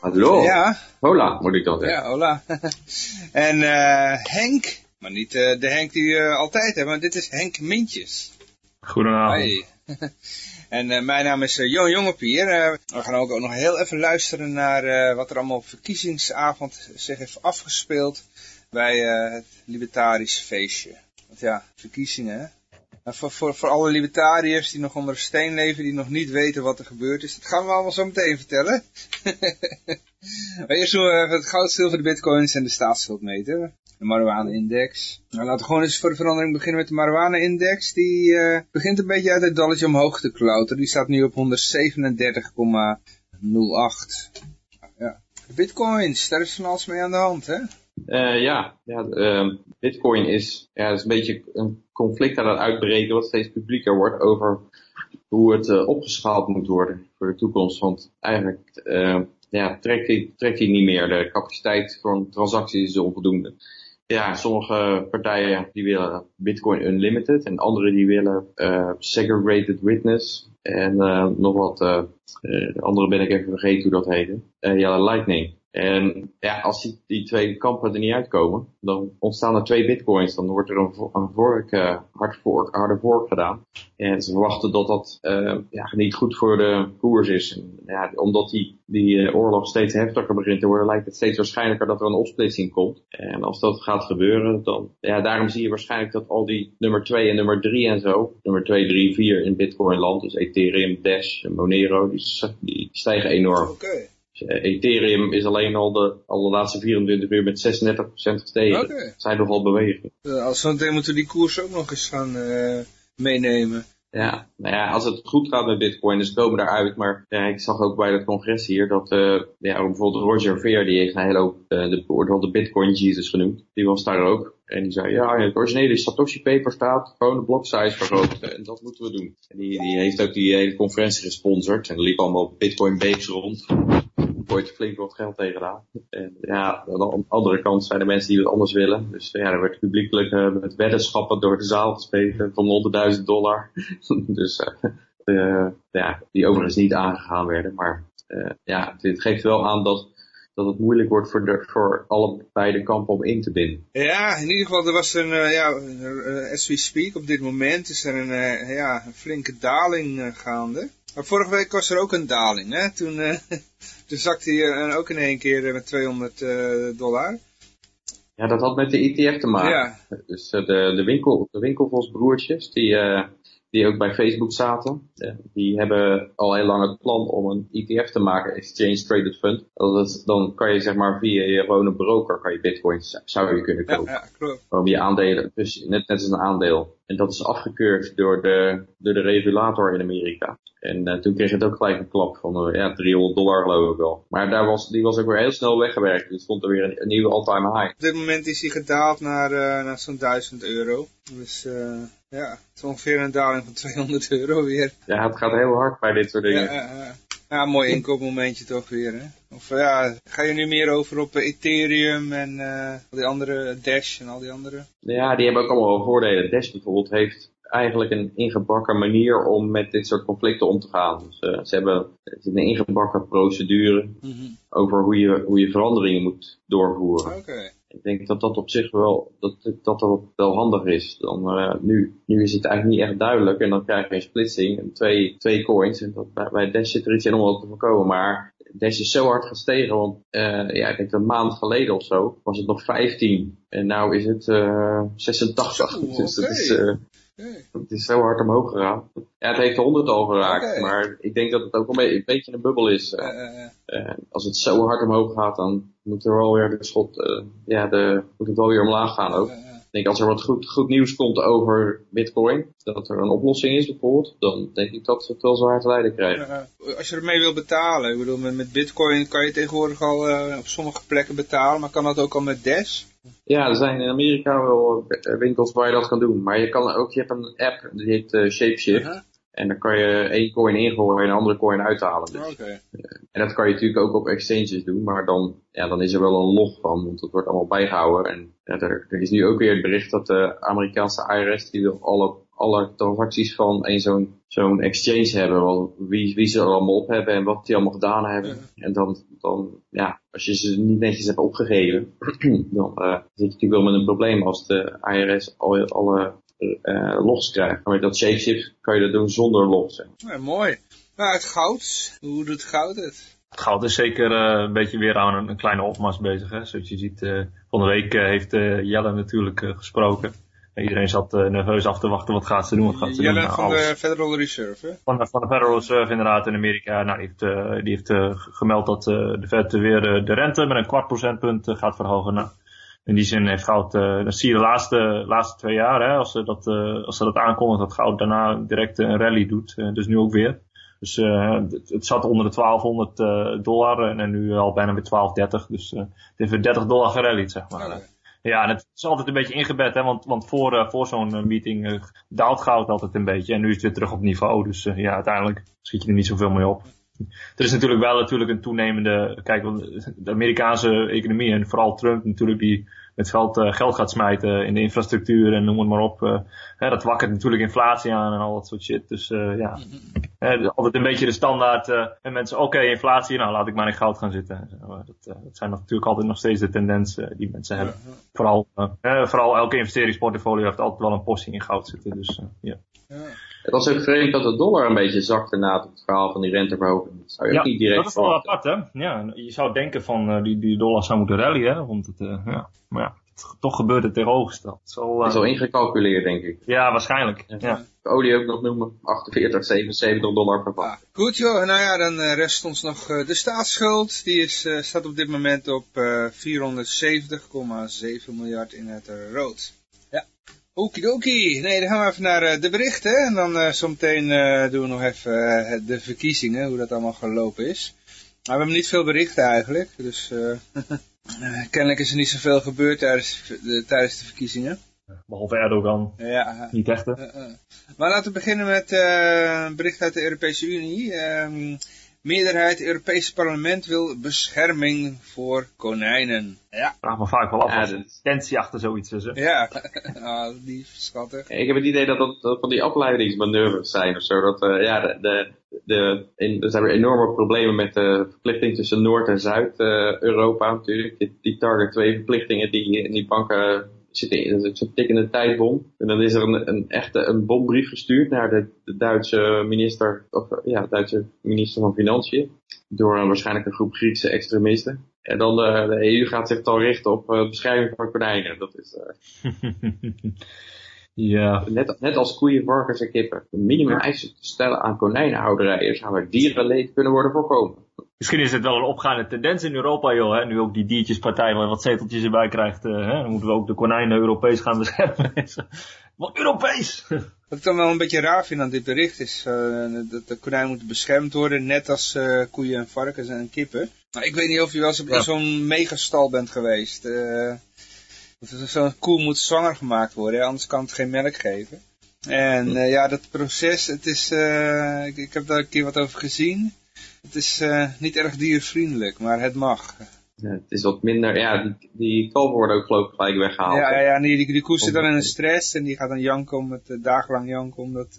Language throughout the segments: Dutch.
Hallo. Ja, Hola, moet ik dan zeggen. ja, hola. en eh, Henk, maar niet eh, de Henk die we altijd hebben, maar dit is Henk Mintjes. Goedenavond. Hoi. en eh, mijn naam is uh, Johan Jongepier. Eh, we gaan ook, ook nog heel even luisteren naar eh, wat er allemaal op verkiezingsavond zich heeft afgespeeld bij eh, het libertarisch feestje. Want ja, verkiezingen hè. Voor, voor, voor alle libertariërs die nog onder een steen leven, die nog niet weten wat er gebeurd is, dat gaan we allemaal zo meteen vertellen. maar eerst doen we het goud, zilver, de bitcoins en de staatsschuldmeter. De marijuana-index. Nou, laten we gewoon eens voor de verandering beginnen met de marijuana-index. Die eh, begint een beetje uit het dalletje omhoog te klauteren. Die staat nu op 137,08. Ja. De bitcoins, daar is van alles mee aan de hand, hè? Eh, ja, ja ehm, Bitcoin is, ja, is een beetje een conflict aan het uitbreken wat steeds publieker wordt over hoe het eh, opgeschaald moet worden voor de toekomst. Want eigenlijk eh, ja, trekt hij niet meer. De capaciteit van transacties is onvoldoende. Ja, sommige partijen die willen Bitcoin Unlimited en andere die willen eh, Segregated Witness en nog wat, de andere ben ik even vergeten hoe dat heette. Eh, ja, Lightning. En ja, als die, twee kampen er niet uitkomen, dan ontstaan er twee bitcoins. Dan wordt er een, een vork, eh, hard vork, harde vork gedaan. En ze verwachten dat dat eh, ja, niet goed voor de koers is. En, ja, omdat die, die eh, oorlog steeds heftiger begint te worden, lijkt het steeds waarschijnlijker dat er een opsplitsing komt. En als dat gaat gebeuren, dan, ja, daarom zie je waarschijnlijk dat al die nummer 2 en nummer 3 en zo, nummer 2, 3, 4 in bitcoin land, dus Ethereum, Dash en Monero, die, stijgen enorm. Ethereum is alleen al de, al de laatste 24 uur met 36% gestegen. Dat zijn nogal bewegingen. Uh, als zometeen moeten we die koers ook nog eens gaan eh, meenemen. Ja, nou ja, als het goed gaat met Bitcoin, dus komen daaruit. Maar ja, ik zag ook bij het congres hier dat eh, ja, bijvoorbeeld Roger Ver, die heeft een hele hoop, eh, de, wordt wel de Bitcoin Jesus genoemd. Die was daar ook. En die zei, ja, het originele Satoshi paper staat gewoon de block size vergroten. En dat moeten we doen. En die, die heeft ook die hele conferentie gesponsord. En er liep allemaal Bitcoin babes rond. Gooit flink wat geld tegenaan. En ja, aan de andere kant zijn er mensen die wat anders willen. Dus ja, er werd publiekelijk eh, met weddenschappen door de zaal gespeeld van 100.000 dollar. dus eh, eh, ja, die overigens niet aangegaan werden. Maar eh, ja, dit geeft wel aan dat, dat het moeilijk wordt voor, de, voor alle beide kampen om in te binden. Ja, in ieder geval, er was een, eh, ja, eh, as we speak, op dit moment is er een, eh, ja, een flinke daling eh, gaande. Maar vorige week was er ook een daling, hè. Toen, eh, toen zakte hij eh, ook in één keer eh, met 200 eh, dollar. Ja, dat had met de ETF te maken. Ja, Dus de, de, winkel, de winkelvosbroertjes, die, die ook bij Facebook zaten, die hebben al heel lang het plan om een ETF te maken, Exchange Traded Fund. Dat is, dan kan je zeg maar via je gewone broker, kan je bitcoins, zou je kunnen ja, kopen. ja, klopt. Om je aandelen, dus net, net als een aandeel. En dat is afgekeurd door de, door de regulator in Amerika. En eh, toen kreeg het ook gelijk een klap van eh, ja, 300 dollar geloof ik wel. Maar daar was, die was ook weer heel snel weggewerkt. Dus stond er weer een, een nieuwe all-time high. Op dit moment is hij gedaald naar, eh, naar zo'n 1000 euro. Dus ja, het is ongeveer een daling van 200 euro weer. Ja, het gaat heel hard bij dit soort dingen. Ja, ja, mooi inkoopmomentje toch weer, hè? Of eh, ja, ga je nu meer over op eh, Ethereum en eh, al die andere Dash en al die andere? Ja, die hebben ook allemaal wel voordelen. Dash bijvoorbeeld heeft eigenlijk een ingebakken manier om met dit soort conflicten om te gaan. Dus, eh, ze hebben het een ingebakken procedure over hoe je, hoe je veranderingen moet doorvoeren. Oké. Ik denk dat dat op zich wel, dat, dat, dat wel handig is. Dan, eh, nu, nu is het eigenlijk niet echt duidelijk en dan krijg je een splitsing en twee, twee coins. En dat, bij, bij Dash zit er iets in om dat te voorkomen. Maar Dash is zo hard gestegen, want eh, ja, ik denk een maand geleden of zo was het nog 15. En nu is het eh 86. Zo, dus dat is, het is zo hard omhoog gegaan. Ja, het heeft de 100 al geraakt, maar ik denk dat het ook een, be- een beetje een bubbel is. eh. Eh, eh, als het zo hard omhoog gaat, dan moet er wel weer de schot, ja, de, moet het wel weer omlaag gaan ook. Eh. denk als er wat goed, goed nieuws komt over bitcoin, dat er een oplossing is bijvoorbeeld, dan denk ik dat we het wel zwaar te lijden krijgen. Uh, als je ermee wil betalen, ik bedoel, met, met bitcoin kan je tegenwoordig al uh, op sommige plekken betalen, maar kan dat ook al met Dash? Ja, er zijn in Amerika wel winkels waar je dat kan doen, maar je kan ook, je hebt een app, die heet uh, Shapeshift. -huh. En dan kan je één coin ingooien en een andere coin uithalen. Dus. Okay. En dat kan je natuurlijk ook op exchanges doen, maar dan, ja, dan is er wel een log van, want dat wordt allemaal bijgehouden. En ja, er, er, is nu ook weer het bericht dat de Amerikaanse IRS, die wil alle, alle transacties van een zo'n zo'n exchange hebben, wel, wie, wie ze er allemaal op hebben en wat die allemaal gedaan hebben. Ja. En dan, dan, ja, als je ze niet netjes hebt opgegeven, dan uh, zit je natuurlijk wel met een probleem als de IRS alle, alle uh, logs krijgt. Maar met dat shapeshift kan je dat doen zonder logs. Ja, mooi. Maar het goud, hoe doet goud het? Het goud is zeker uh, een beetje weer aan een, een kleine opmars bezig. Hè? Zoals je ziet, uh, van de week heeft Jelle natuurlijk gesproken. Iedereen zat nerveus af te wachten, wat gaat ze doen, wat gaat ze doen. van de Federal Reserve, hè? Van, de, van de Federal Reserve inderdaad in Amerika. Nou, die heeft, die heeft gemeld dat de Fed weer de rente met een kwart procentpunt gaat verhogen. Nou, in die zin heeft goud, uh, dat zie je de laatste, laatste twee jaar, hè, als ze dat, uh, als ze dat aankondigen, dat goud daarna direct een rally doet. Uh, dus nu ook weer. Dus het, het, zat onder de 1200 dollar en, en nu al bijna weer 1230. Dus het heeft weer 30 dollar gerallied, zeg maar. Oh, Ja, en het is altijd een beetje ingebed, hè, want, want voor, voor zo'n meeting daalt goud altijd een beetje. En nu is het weer terug op niveau, dus ja, uiteindelijk schiet je er niet zoveel mee op. Er is natuurlijk wel natuurlijk een toenemende, kijk, de Amerikaanse economie en vooral Trump natuurlijk die met geld, uh, geld gaat smijten in de infrastructuur en noem het maar op. Uh, hè, dat wakkert natuurlijk inflatie aan en al dat soort shit. Dus uh, ja, hè, altijd een beetje de standaard. en mensen, oké, okay, inflatie, nou laat ik maar in goud gaan zitten. dat, dat zijn natuurlijk altijd nog steeds de tendensen die mensen hebben. Vooral, vooral elke investeringsportfolio heeft altijd wel een portie in goud zitten. Dus ja. Het was ook vreemd dat de dollar een beetje zakte na het verhaal van die renteverhoging. Dat zou je ja, ook niet direct dat is wel apart, hè? Ja, je zou denken van uh, die, die dollar zou moeten rallyen, hè? Want het, uh, ja, maar ja, het, toch gebeurt het tegenovergesteld. Het is al, uh, is al ingecalculeerd, denk ik. Ja, waarschijnlijk. Ja. ja. De olie ook nog noemen, 48, 77 dollar per vat. Goed joh, nou ja, dan rest ons nog de staatsschuld. Die is, staat op dit moment op 470,7 miljard in het rood. Okidoki. Nee, dan gaan we even naar uh, de berichten. En dan uh, zometeen uh, doen we nog even de verkiezingen, hoe dat allemaal gelopen is. Maar we hebben niet veel berichten eigenlijk. Dus kennelijk is er niet zoveel gebeurd tijdens de, tijdens de verkiezingen. Behalve Erdogan. Ja. Niet echt, hè? maar laten we beginnen met een bericht uit de Europese Unie. Meerderheid Europese parlement wil bescherming voor konijnen. Ja. Vraag me vaak wel af ja, de intentie achter zoiets is. Hè? Ja, oh, die schattig. Ik heb het idee dat dat, dat van die opleidingsmanoeuvres zijn of zo. Dat, uh, ja, de, de, de, in, er zijn weer enorme problemen met de verplichting tussen Noord- en Zuid-Europa uh, natuurlijk. Die, die target 2 verplichtingen die in die banken zit in, dat is zo'n tikkende tijdbom. En dan is er een, een echte een bombrief gestuurd naar de, de Duitse minister, of ja, Duitse minister van Financiën. Door een, waarschijnlijk een groep Griekse extremisten. En dan de, de EU gaat zich dan richten op uh, bescherming van konijnen. Dat is... ja. Net, net als koeien, varkens en kippen. Een minimum eisen te stellen aan konijnenhouderijen zou er dierenleed kunnen worden voorkomen. Misschien is het wel een opgaande tendens in Europa, joh. Hè? Nu ook die diertjespartij wel wat zeteltjes erbij krijgt. Uh, hè? Dan moeten we ook de konijnen Europees gaan beschermen. wat Europees! Wat ik dan wel een beetje raar vind aan dit bericht is uh, dat de konijnen moeten beschermd worden. Net als uh, koeien en varkens en kippen. Nou, ik weet niet of je wel eens op ja. zo'n megastal bent geweest. Zo'n koe moet zwanger gemaakt worden, hè? anders kan het geen melk geven. En ja, dat proces, het is, ik, ik heb daar een keer wat over gezien. Het is uh, niet erg diervriendelijk, maar het mag. Ja, het is wat minder, ja, die, die kalven worden ook geloof ik gelijk weggehaald. Ja, ja, ja die, die, die koe zit dan in een stress en die gaat dan janken om het, dagenlang janken omdat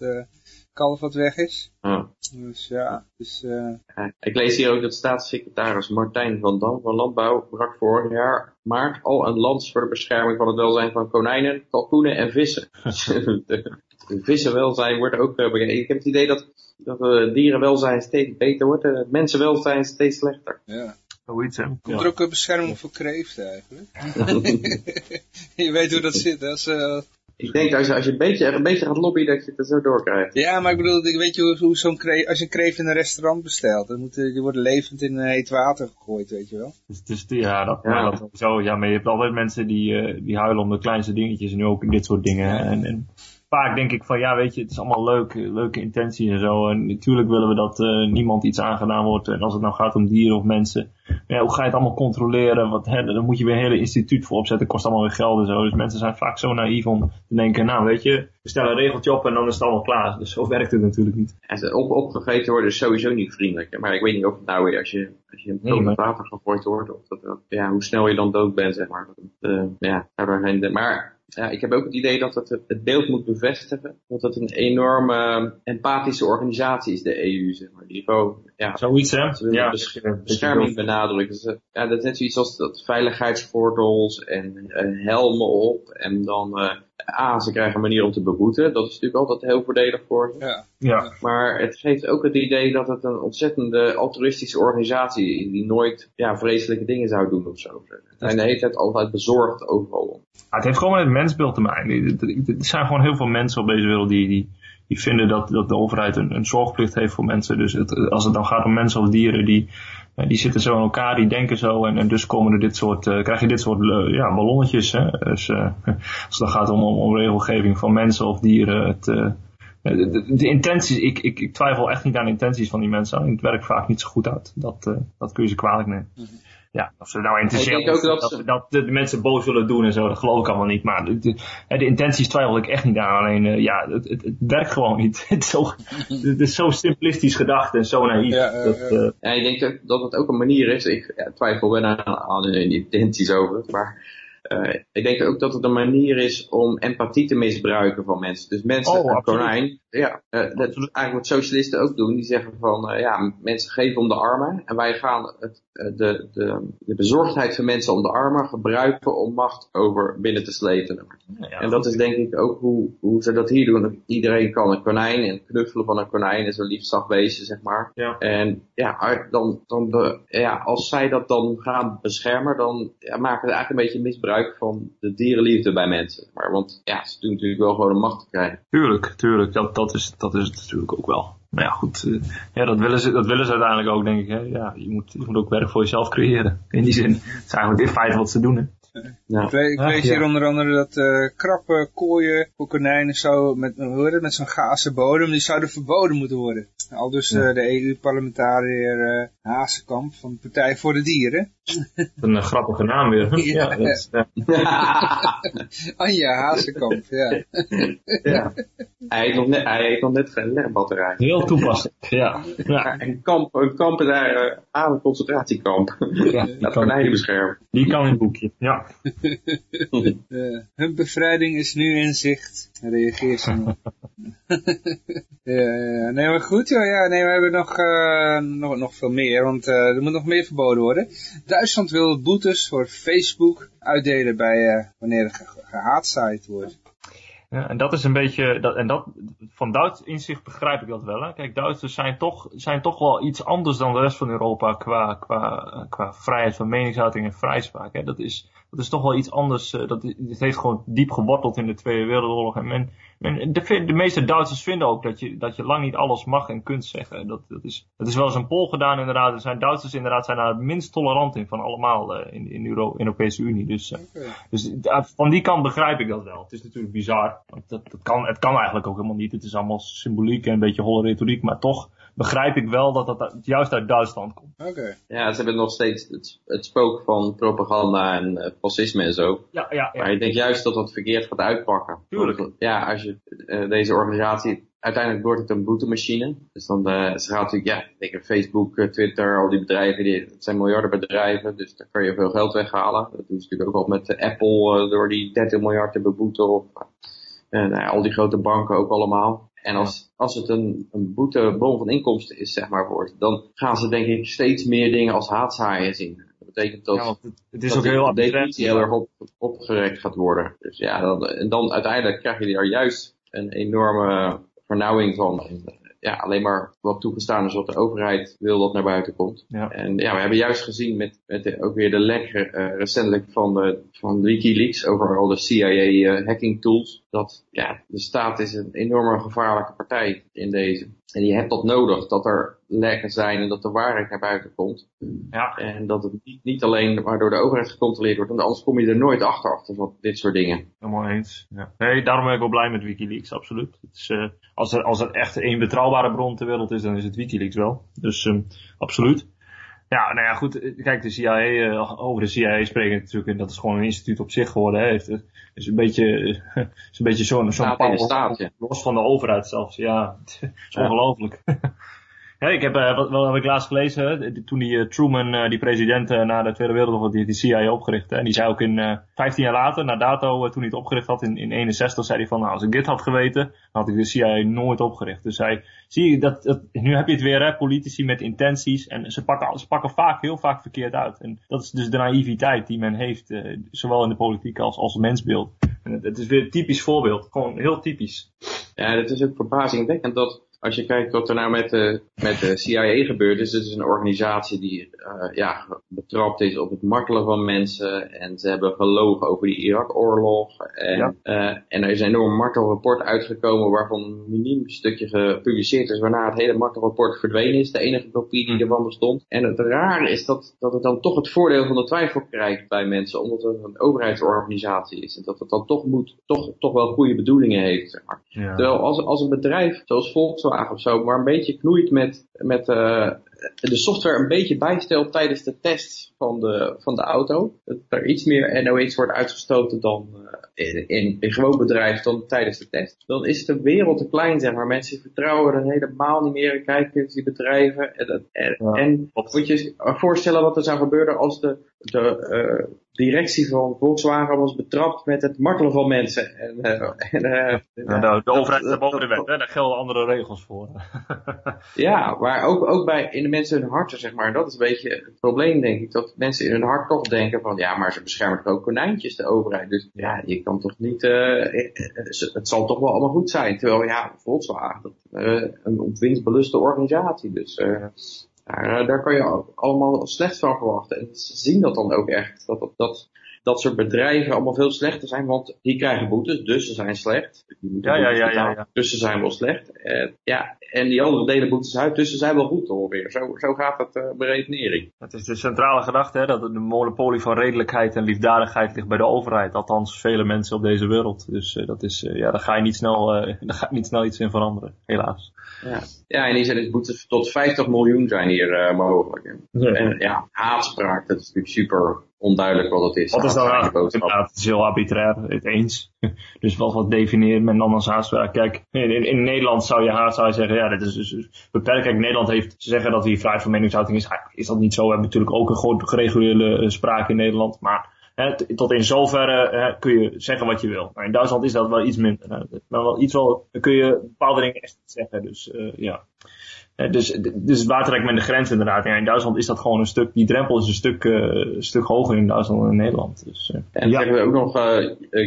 kalf wat weg is. Ja. Dus ja, dus... ja, ik lees hier ook dat staatssecretaris Martijn van Dam van Landbouw brak vorig jaar maart al een lans voor de bescherming van het welzijn van konijnen, kalkoenen en vissen. de, vissenwelzijn wordt ook bekeken. Ik heb het idee dat dat uh, dierenwelzijn steeds beter wordt en het mensenwelzijn steeds slechter. Ja. Zoiets, hè? Komt er ook een bescherming voor kreeften eigenlijk? je weet hoe dat zit, hè? Als, uh, Ik denk als je, als je een, beetje, een beetje gaat lobbyen dat je het er zo doorkrijgt. Ja, maar ik bedoel, ik weet je hoe, hoe zo'n kreef, als je een kreeft in een restaurant bestelt, dan moet, die worden levend in heet water gegooid, weet je wel. Dus, dus ja, dat, Ja. Maar dat sowieso. Ja, maar je hebt altijd mensen die, eh, die huilen om de kleinste dingetjes en nu ook in dit soort dingen. En, en vaak denk ik van, ja, weet je, het is allemaal leuk, leuke intenties en zo. En natuurlijk willen we dat eh, niemand iets aangedaan wordt. En als het nou gaat om dieren of mensen, ja, hoe ga je het allemaal controleren? Wat, hè, dan moet je weer een hele instituut voor opzetten, kost allemaal weer geld en zo. Dus mensen zijn vaak zo naïef om te denken, nou, weet je, we stellen een regeltje op en dan is het allemaal klaar. Dus zo werkt het natuurlijk niet. En op, opgegeten worden is sowieso niet vriendelijk. Maar ik weet niet of het nou weer, als je, als je een Nee, maar- water gegooid wordt, of dat, ja, hoe snel je dan dood bent, zeg maar. Dat, eh, ja, daardoor geen, maar ja, ik heb ook het idee dat het het beeld moet bevestigen. Dat het een enorme eh, empathische organisatie is, de EU, zeg maar. Die gewoon, ja, Zoiets, hè? Ze Ja, bes- een beetje bescherming benadrukken. Dus, eh, ja, dat is net zoiets als dat veiligheidsgordels en eh, helmen op. En dan, eh A, ze krijgen een manier om te beboeten. Dat is natuurlijk altijd heel voordelig voor ze. Ja. Ja, Maar het geeft ook het idee dat het een ontzettende altruïstische organisatie is. Die nooit ja, vreselijke dingen zou doen of zo. Zijn de hele tijd altijd bezorgd overal. Ja, het heeft gewoon met het mensbeeld te maken. Er er zijn gewoon heel veel mensen op deze wereld die, die, die vinden dat, dat de overheid een, een zorgplicht heeft voor mensen. Dus het, als het dan gaat om mensen of dieren, die, eh, die zitten zo in elkaar, die denken zo. En, dus komen er dit soort, eh, krijg je dit soort eh, ja, ballonnetjes. Hè? Dus als het gaat om, om, om regelgeving van mensen of dieren. Het, de, de, intenties, ik, ik, twijfel echt niet aan de intenties van die mensen. Het werkt vaak niet zo goed uit. Dat, dat kun je ze kwalijk nemen. Ja, of ze nou denk ook dat, dat dat, dat de mensen boos willen doen en zo, dat geloof ik allemaal niet. Maar de, de, intenties twijfel ik echt niet aan. Alleen, eh, ja, het, het, het werkt gewoon niet. het, is zo, het is zo simplistisch gedacht en zo naïef. Ja, ja, dat, eh, Ja, ik denk ook dat het ook een manier is. Ik ja, twijfel wel aan, aan hun intenties over. Maar eh, ik denk ook dat het een manier is om empathie te misbruiken van mensen. Dus mensen, Oh, een konijn, ja, eh, dat is eigenlijk wat socialisten ook doen. Die zeggen van, eh, ja, mensen geven om de armen. En wij gaan het, de, de, de bezorgdheid van mensen om de armen gebruiken om macht over binnen te slepen. ja, en dat is denk ik ook hoe, hoe ze dat hier doen. Iedereen kan een konijn en knuffelen van een konijn en zo'n lief zacht beestje, zeg maar. Ja. En ja, dan, dan be- ja, als zij dat dan gaan beschermen, dan maken ze eigenlijk een beetje misbruik van de dierenliefde bij mensen. Maar, want ja, ze doen natuurlijk wel gewoon een macht te krijgen. Tuurlijk, tuurlijk. Dat, dat, is, dat is het natuurlijk ook wel. Maar ja, goed. eh, ja, dat willen, ze, dat willen ze uiteindelijk ook, denk ik. Hè. Ja, je moet, je moet ook werk voor jezelf creëren. In die zin. Het is eigenlijk in feite wat ze doen. Hè. Ja. Ik, le- ik Ach, lees ja. hier onder andere dat eh krappen, kooien voor konijnen zo met, met zo'n gazen bodem, die zouden verboden moeten worden. Al dus eh, de EU-parlementariër eh Hazekamp van de Partij voor de Dieren. Een grappige naam weer. Ja. Ja, dat is, ja. Anja Hazekamp, ja. ja. Hij heeft nog net, hij heeft nog net geen legbatterij. Heel toepasselijk. Ja. ja. Een kamp, een kamp is daar eh, aan een concentratiekamp. ja. Dat kan, konijnen beschermen. die kan in het boekje. Ja. Eh, hun bevrijding is nu in zicht. Reageer ze niet. ja, ja, nee, maar goed, joh, ja, nee, we hebben nog, eh, nog, nog veel meer, want eh, er moet nog meer verboden worden. Duitsland wil boetes voor Facebook uitdelen bij eh, wanneer er ge gehaatzaaid wordt. Ja, en dat is een beetje, dat, en dat, van Duits inzicht begrijp ik dat wel. Hè. Kijk, Duitsers zijn toch, zijn toch wel iets anders dan de rest van Europa qua, qua, qua vrijheid van meningsuiting en vrijspraak. Hè. Dat, is, dat is toch wel iets anders. eh, Dat, het heeft gewoon diep geworteld in de Tweede Wereldoorlog. En men, men, de, de meeste Duitsers vinden ook dat je, dat je lang niet alles mag en kunt zeggen. Dat, dat, is, dat is wel eens een poll gedaan inderdaad. Er zijn Duitsers inderdaad zijn daar het minst tolerant in van allemaal eh, in, in de Euro, Europese Unie. Dus, eh, dus eh, van die kant begrijp ik dat wel. Het is natuurlijk bizar. Want dat, dat kan, het kan eigenlijk ook helemaal niet. Het is allemaal symboliek en een beetje holle retoriek. Maar toch begrijp ik wel dat dat juist uit Duitsland komt. Oké. Ja, ze hebben nog steeds het, het spook van propaganda en eh, fascisme en zo. Ja, ja, ja. Maar ik denk juist dat dat verkeerd gaat uitpakken. Tuurlijk. Want, Ja, als je eh, deze organisatie, uiteindelijk wordt het een boetemachine. Dus dan, eh ze gaat natuurlijk, ja, ik denk Facebook, eh, Twitter, al die bedrijven, die, het zijn miljardenbedrijven, dus daar kan je veel geld weghalen. Dat doen ze natuurlijk ook al met Apple, door die 30 miljard te beboeten, of eh, nou ja, al die grote banken ook allemaal. En als, als het een, een boetebron van inkomsten is, zeg maar, wordt, dan gaan ze denk ik steeds meer dingen als haatzaaien zien. Dat betekent dat Ja, het, het is dat ook heel abstract. definitie heel erg op, opgerekt gaat worden. Dus ja, dan, en dan uiteindelijk krijg je daar juist een enorme vernauwing van. En, ja, alleen maar wat toegestaan is wat de overheid wil dat naar buiten komt. Ja. En ja, we hebben juist gezien met, met de- ook weer de lek eh, recentelijk van, de, van Wikileaks over al de CIA eh, hacking tools. Dat ja, de staat is een enorme gevaarlijke partij in deze. En je hebt dat nodig, dat er lekken zijn en dat de waarheid naar buiten komt. Ja, En dat het niet, niet alleen maar door de overheid gecontroleerd wordt, want anders kom je er nooit achter, achter van dit soort dingen. helemaal eens. Ja. Nee, daarom ben ik wel blij met Wikileaks, absoluut. Het is, eh, als, er, als er echt één betrouwbare bron ter wereld is, dan is het Wikileaks wel. Dus ehm, absoluut. Ja, nou ja, goed. eh, Kijk, de CIA, eh, over de CIA spreken natuurlijk, en dat is gewoon een instituut op zich geworden. Hè. Heeft, het is een beetje, eh, is een beetje zo'n zo'n power- staat, ja. los van de overheid zelfs. Ja, het is Ja. ongelooflijk. Ja, ik heb, eh, wat, wel heb ik laatst gelezen, toen die eh, Truman, eh, die president na de Tweede Wereldoorlog, die, die CIA opgericht. Hè, en die zei ook in eh 15 jaar later, na dato, toen hij het opgericht had in, in 61, zei hij van, nou, als ik dit had geweten, had ik de CIA nooit opgericht. Dus hij, zie je, dat, dat, nu heb je het weer, hè, politici met intenties, en ze pakken, ze pakken vaak, heel vaak verkeerd uit. En dat is dus de naïviteit die men heeft, zowel in de politiek als als mensbeeld. En het, is weer een typisch voorbeeld, gewoon heel typisch. Ja, het is ook verbazingwekkend dat als je kijkt wat er nou met de, met de CIA gebeurt, is het is een organisatie die eh, ja, betrapt is op het martelen van mensen. En ze hebben gelogen over die Irak-oorlog. En, Ja. eh, en er is een enorm martelrapport uitgekomen waarvan een miniem stukje gepubliceerd is, waarna het hele martelrapport verdwenen is. De enige kopie die ervan bestond. En het rare is dat, dat het dan toch het voordeel van de twijfel krijgt bij mensen, omdat het een overheidsorganisatie is. En dat het dan toch moet, toch, toch wel goede bedoelingen heeft. Ja. Terwijl als, als een bedrijf zoals Volkswagen of zo, maar een beetje knoeit met, met eh, de software een beetje bijstelt tijdens de test van de, van de auto, dat er iets meer NOx wordt uitgestoten dan eh, in, in een gewoon bedrijf dan tijdens de test, dan is de wereld te klein, zeg maar. Mensen vertrouwen er helemaal niet meer in kijken die bedrijven. En, dat- en, Ja, en moet je je voorstellen wat er zou gebeuren als de, de eh, directie van Volkswagen was betrapt met het martelen van mensen. En, eh, en, eh, de, de overheid staat boven de wet, hè? daar gelden andere regels voor. Ja, maar ook, ook bij in de mensen hun harten, zeg maar. Dat is een beetje het probleem, denk ik. Dat mensen in hun hart toch denken van, ja, maar ze beschermen toch ook konijntjes, de overheid. Dus ja, je kan toch niet, eh, eh, eh, het zal toch wel allemaal goed zijn. Terwijl, ja, Volkswagen, dat, een op winstbeluste organisatie. Dus daar, daar kan je al- allemaal slecht van verwachten. En ze zien dat dan ook echt. Dat, dat, dat, dat soort bedrijven allemaal veel slechter zijn, want die krijgen boetes, dus ze zijn slecht. Die moeten Ja, ja, ja, ja, ja. Dus ze zijn wel slecht. Eh, ja, en die andere delen boetes uit, dus ze zijn wel goed ongeveer. Zo, zo gaat het eh beredenering. Het is de centrale gedachte, hè, dat de monopolie van redelijkheid en liefdadigheid ligt bij de overheid. Althans, vele mensen op deze wereld. Dus eh, dat is, ja, daar ga je niet snel, daar gaat niet snel iets in veranderen, helaas. Ja, ja en die zijn dus boetes tot 50 miljoen zijn hier mogelijk. En ja, haatspraak, dat is natuurlijk super onduidelijk wat het is. Wat is dan. Inderdaad, het is heel arbitrair, het eens. Dus wat, wat definieert men dan als haatspraak? Kijk, in, in, Nederland zou je haat zou je zeggen, ja, dit is dus beperkt. Kijk, Nederland heeft, ze zeggen dat hier vrijheid van meningsuiting is. Eigenlijk is dat niet zo. We hebben natuurlijk ook een gewoon gereguleerde eh, spraak in Nederland. Maar tot in zoverre kun je zeggen wat je wil. Maar in Duitsland is dat wel iets minder. hè. Maar wel iets wel, kun je bepaalde dingen echt niet zeggen. Dus eh, ja. Eh, Dus, dus waar trekt men de grens inderdaad? Ja, in Duitsland is dat gewoon een stuk, die drempel is een stuk, eh, een stuk hoger in Duitsland dan in Nederland. Dus, eh, En ja. zeggen we ook nog,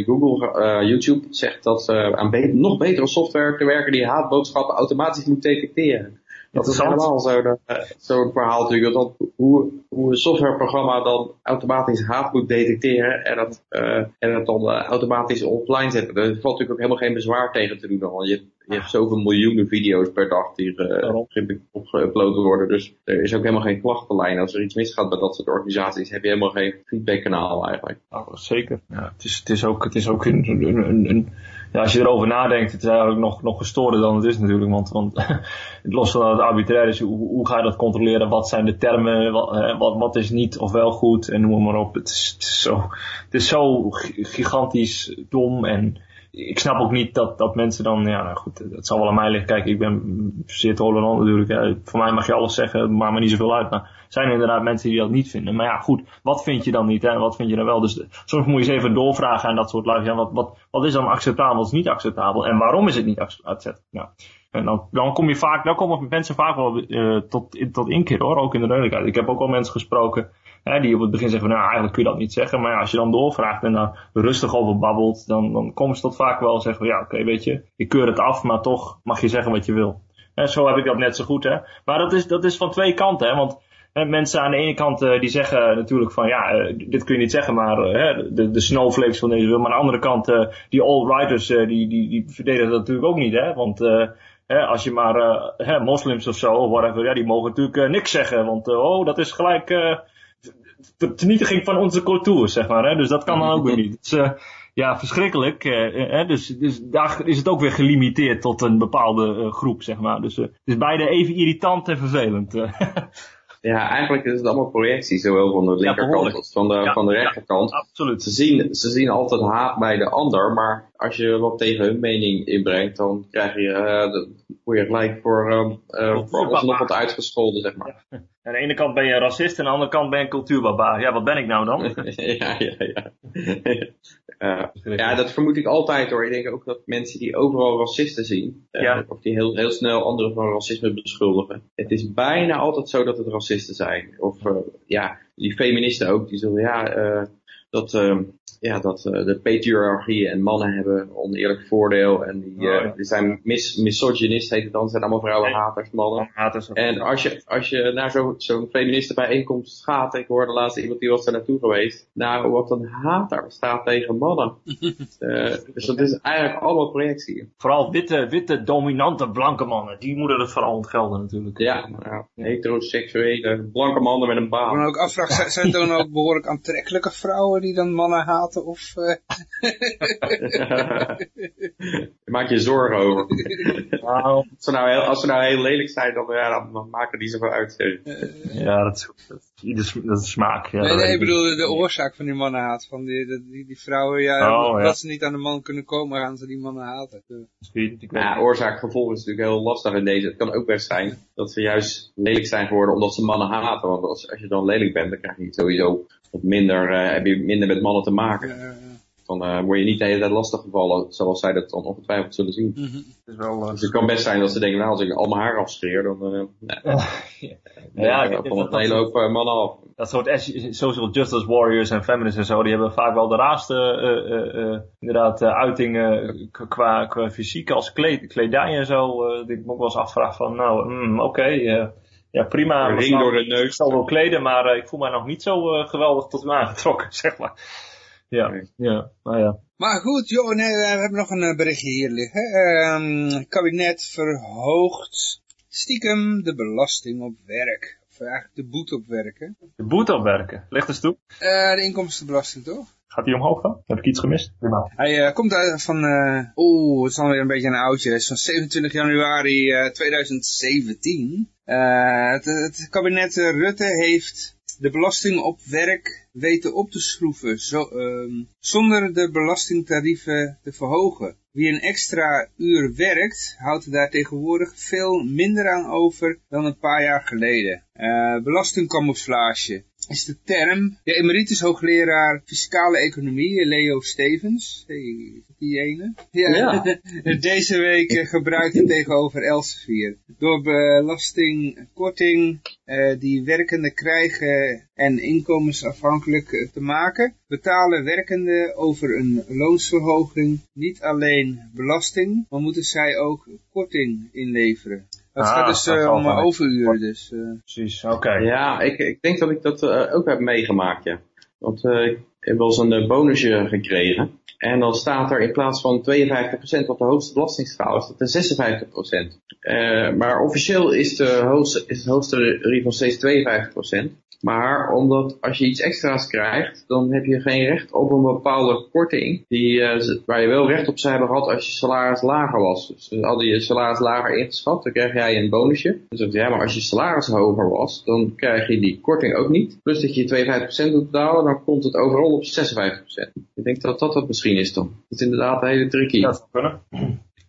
Google, eh, YouTube zegt dat eh, aan be- nog betere software te werken die haatboodschappen automatisch moet detecteren. Dat is helemaal zo'n zo'n verhaal natuurlijk. Dat hoe, hoe een softwareprogramma dan automatisch haat moet detecteren en dat, eh, en dat dan automatisch offline zetten. Daar valt natuurlijk ook helemaal geen bezwaar tegen te doen. Want je, je hebt zoveel miljoenen video's per dag die eh, opgeüpload worden. Dus er is ook helemaal geen klachtenlijn. Als er iets misgaat bij dat soort organisaties, heb je helemaal geen feedbackkanaal eigenlijk. Oh, zeker. Ja, het, is, het is ook, het is ook een, een, een, een- ja, als je erover nadenkt, het is eigenlijk nog, nog gestoorder dan het is natuurlijk. Want, want het los van het arbitrair is, hoe, hoe ga je dat controleren? Wat zijn de termen? Wat, wat, wat is niet of wel goed? En noem maar op. Het is, het is zo, het is zo gi- gigantisch dom en ik snap ook niet dat, dat mensen dan, ja nou goed, het zal wel aan mij liggen. Kijk, ik ben zeer tolerant natuurlijk. Voor mij mag je alles zeggen, maakt me niet zoveel uit. Maar er zijn inderdaad mensen die dat niet vinden. Maar ja, goed, wat vind je dan niet en wat vind je dan wel? Dus de- soms moet je eens even doorvragen aan dat soort lui. Ja, wat, wat, wat is dan acceptabel, wat is niet acceptabel? En waarom is het niet acceptabel? Nou, en dan, dan kom je vaak, dan komen mensen vaak wel eh, tot, tot inkeer hoor, ook in de redelijkheid. Ik heb ook al mensen gesproken die op het begin zeggen van, nou eigenlijk kun je dat niet zeggen. Maar ja, als je dan doorvraagt en daar rustig over babbelt, dan, dan komen ze tot vaak wel zeggen van, ja oké, weet je, ik keur het af, maar toch mag je zeggen wat je wil. En zo heb ik dat net zo goed, hè. Maar dat is, dat is van twee kanten, hè. Want mensen aan de ene kant eh, die zeggen natuurlijk van ja, eh, dit kun je niet zeggen, maar eh, de, snowflakes van deze wereld. Maar aan de andere kant, die all-righters, die, die, die verdedigen dat natuurlijk ook niet, hè. Want als je maar moslims of zo, of whatever, ja, die mogen natuurlijk niks zeggen. Want oh, dat is gelijk vernietiging van onze cultuur, zeg maar. Hè? Dus dat kan dan ook weer niet. Dus, eh, ja, verschrikkelijk. eh, hè? Dus, dus daar is het ook weer gelimiteerd tot een bepaalde eh, groep, zeg maar. Dus eh, is beide even irritant en vervelend. Ja, eigenlijk is het allemaal projectie, zowel van de linkerkant als van de, Ja, van de ja. rechterkant. Absoluut. Ze zien, ze zien altijd haat bij de ander, maar als je wat tegen hun mening inbrengt, dan krijg je, eh, dan word je gelijk voor, eh voor alsnog wat uitgescholden, zeg maar. Aan de ene kant ben je een racist, aan de andere kant ben je een cultuurbarbaar. Ja, wat ben ik nou dan? ja, ja, ja. Eh, ja, dat vermoed ik altijd hoor. Ik denk ook dat mensen die overal racisten zien, eh, Ja. of die heel, heel snel anderen van racisme beschuldigen. Het is bijna altijd zo dat het racisten zijn. Of eh, ja, die feministen ook, die zullen ja, eh, dat, eh, ja, dat eh, de patriarchie en mannen hebben oneerlijk voordeel en die, eh, Oh, ja. die zijn mis, misogynist heet het dan, zijn allemaal vrouwenhaters, mannen. Haters. En als je, als je naar zo- zo'n feministenbijeenkomst gaat, ik hoorde laatst iemand die was er naartoe geweest, nou wat een haat daar staat tegen mannen. Eh, dus dat is eigenlijk allemaal projectie. Vooral witte, witte, dominante, blanke mannen. Die moeten het vooral ontgelden natuurlijk. Ja, nou, heteroseksuele, blanke mannen met een Ik baan. ook afvraag, zijn- het dan ook behoorlijk aantrekkelijke vrouwen die dan mannen haten? Of, eh, Daar maak je zorgen over. Nou, Als ze nou heel, als ze nou heel lelijk zijn, dan, ja, dan, dan maken die zoveel uit. ja, dat is, dat is, ieder- dat is smaak. Ja, nee, dat ik bedoel de oorzaak van die mannenhaat. Van die, die, die, die vrouwen, ja, Oh, ja. ze niet aan de man kunnen komen, gaan ze die mannen haten. Eh, Ja, niet. oorzaak gevolg is natuurlijk heel lastig in deze. Het kan ook best zijn dat ze juist lelijk zijn geworden omdat ze mannen haten. Want als, als je dan lelijk bent, dan krijg je sowieso wat minder, eh, heb je minder met mannen te maken. eh, Dan eh, word je niet de hele tijd lastig gevallen, zoals zij dat dan ongetwijfeld zullen zien. mhm. Het is wel, eh, Dus het kan best zijn dat ze denken, nou als ik al mijn haar afscheer, dan ja, een hele hoop mannen af. dat soort social justice warriors en feminists en zo, die hebben vaak wel de raarste eh, eh, eh, inderdaad, eh, uitingen qua, qua fysiek als kleed, kledij en zo. eh, die ik me ook wel eens afvraag van, nou, mm, oké, eh, ja prima. Een ring door de Ik neus. zal wel kleden, maar eh, ik voel mij nog niet zo eh, geweldig tot me aangetrokken, zeg maar. Ja, Nee. ja, nou ja. Maar goed, joh, nee, we hebben nog een eh, berichtje hier liggen. Ehm, kabinet verhoogt stiekem de belasting op werk. Of eigenlijk de boete op werken. De boete opwerken. Leg eens toe. Eh, de inkomstenbelasting toch? Gaat die omhoog dan? Heb ik iets gemist? Hij eh, komt uit van, eh oeh, het is alweer een beetje een oudje. Het is van 27 januari eh, 2017. Eh, het, het kabinet Rutte heeft de belasting op werk weten op te schroeven, ehm, zonder de belastingtarieven te verhogen. Wie een extra uur werkt, houdt daar tegenwoordig veel minder aan over dan een paar jaar geleden. Eh belastingcamouflage is de term. De emeritus hoogleraar fiscale economie, Leo Stevens, dat die ene? Ja. Deze week eh, gebruikte tegenover Elsevier. Door belastingkorting eh, die werkenden krijgen en inkomensafhankelijk eh, te maken, betalen werkenden over een loonsverhoging niet alleen belasting, maar moeten zij ook korting inleveren. Het Ah, gaat dus dat eh, om overuren. Dus, eh. Precies, oké. Ja, ik, ik denk dat ik dat eh, ook heb meegemaakt, ja. Want eh, ik wel eens een eh, bonusje gekregen. En dan staat er in plaats van 52% op de hoogste belastingsschaal, is dat er 56%. Eh, maar officieel is, de hoogste, is het hoogste tarief steeds 52%. Maar omdat als je iets extra's krijgt, dan heb je geen recht op een bepaalde korting. Die, eh, waar je wel recht op zou hebben gehad als je salaris lager was. Dus hadden je salaris lager ingeschat, dan krijg jij een bonusje. Hij, ja, maar als je salaris hoger was, dan krijg je die korting ook niet. Plus dat je 52% moet betalen, dan komt het overal op 56%. Ik denk dat dat het misschien is dan. Dat is inderdaad een hele tricky. Ja, dat zou kunnen.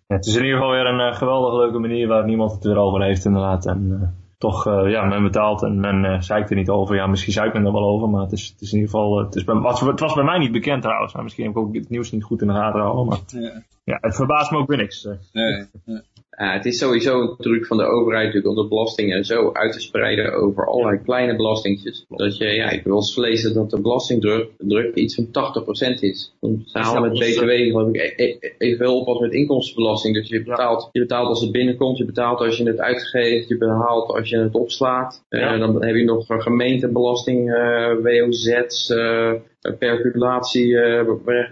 Ja, het is in ieder geval weer een eh, geweldig leuke manier waar niemand het erover heeft inderdaad. En eh, toch, eh, ja, men betaalt en men eh zeikt er niet over. Ja, misschien zeikt men er wel over, maar het is, het is in ieder geval, het, is bij, was, het was bij mij niet bekend trouwens. Maar misschien heb ik ook het nieuws niet goed in de gaten gehouden. Maar Ja. ja, het verbaast me ook weer niks. eh. Nee, nee. Uh, het is sowieso een truc van de overheid natuurlijk om de belastingen zo uit te spreiden over allerlei kleine belastingjes. Dat je, ja, ik wil eens lezen dat de belastingdruk druk iets van 80% is. Staan met BTW geloof ik e- e- evenveel op als met inkomstenbelasting. Dus je betaalt, je betaalt als het binnenkomt, je betaalt als je het uitgeeft, je betaalt als je het opslaat. Uh, dan heb je nog gemeentebelasting, uh, WOZ, perculatie.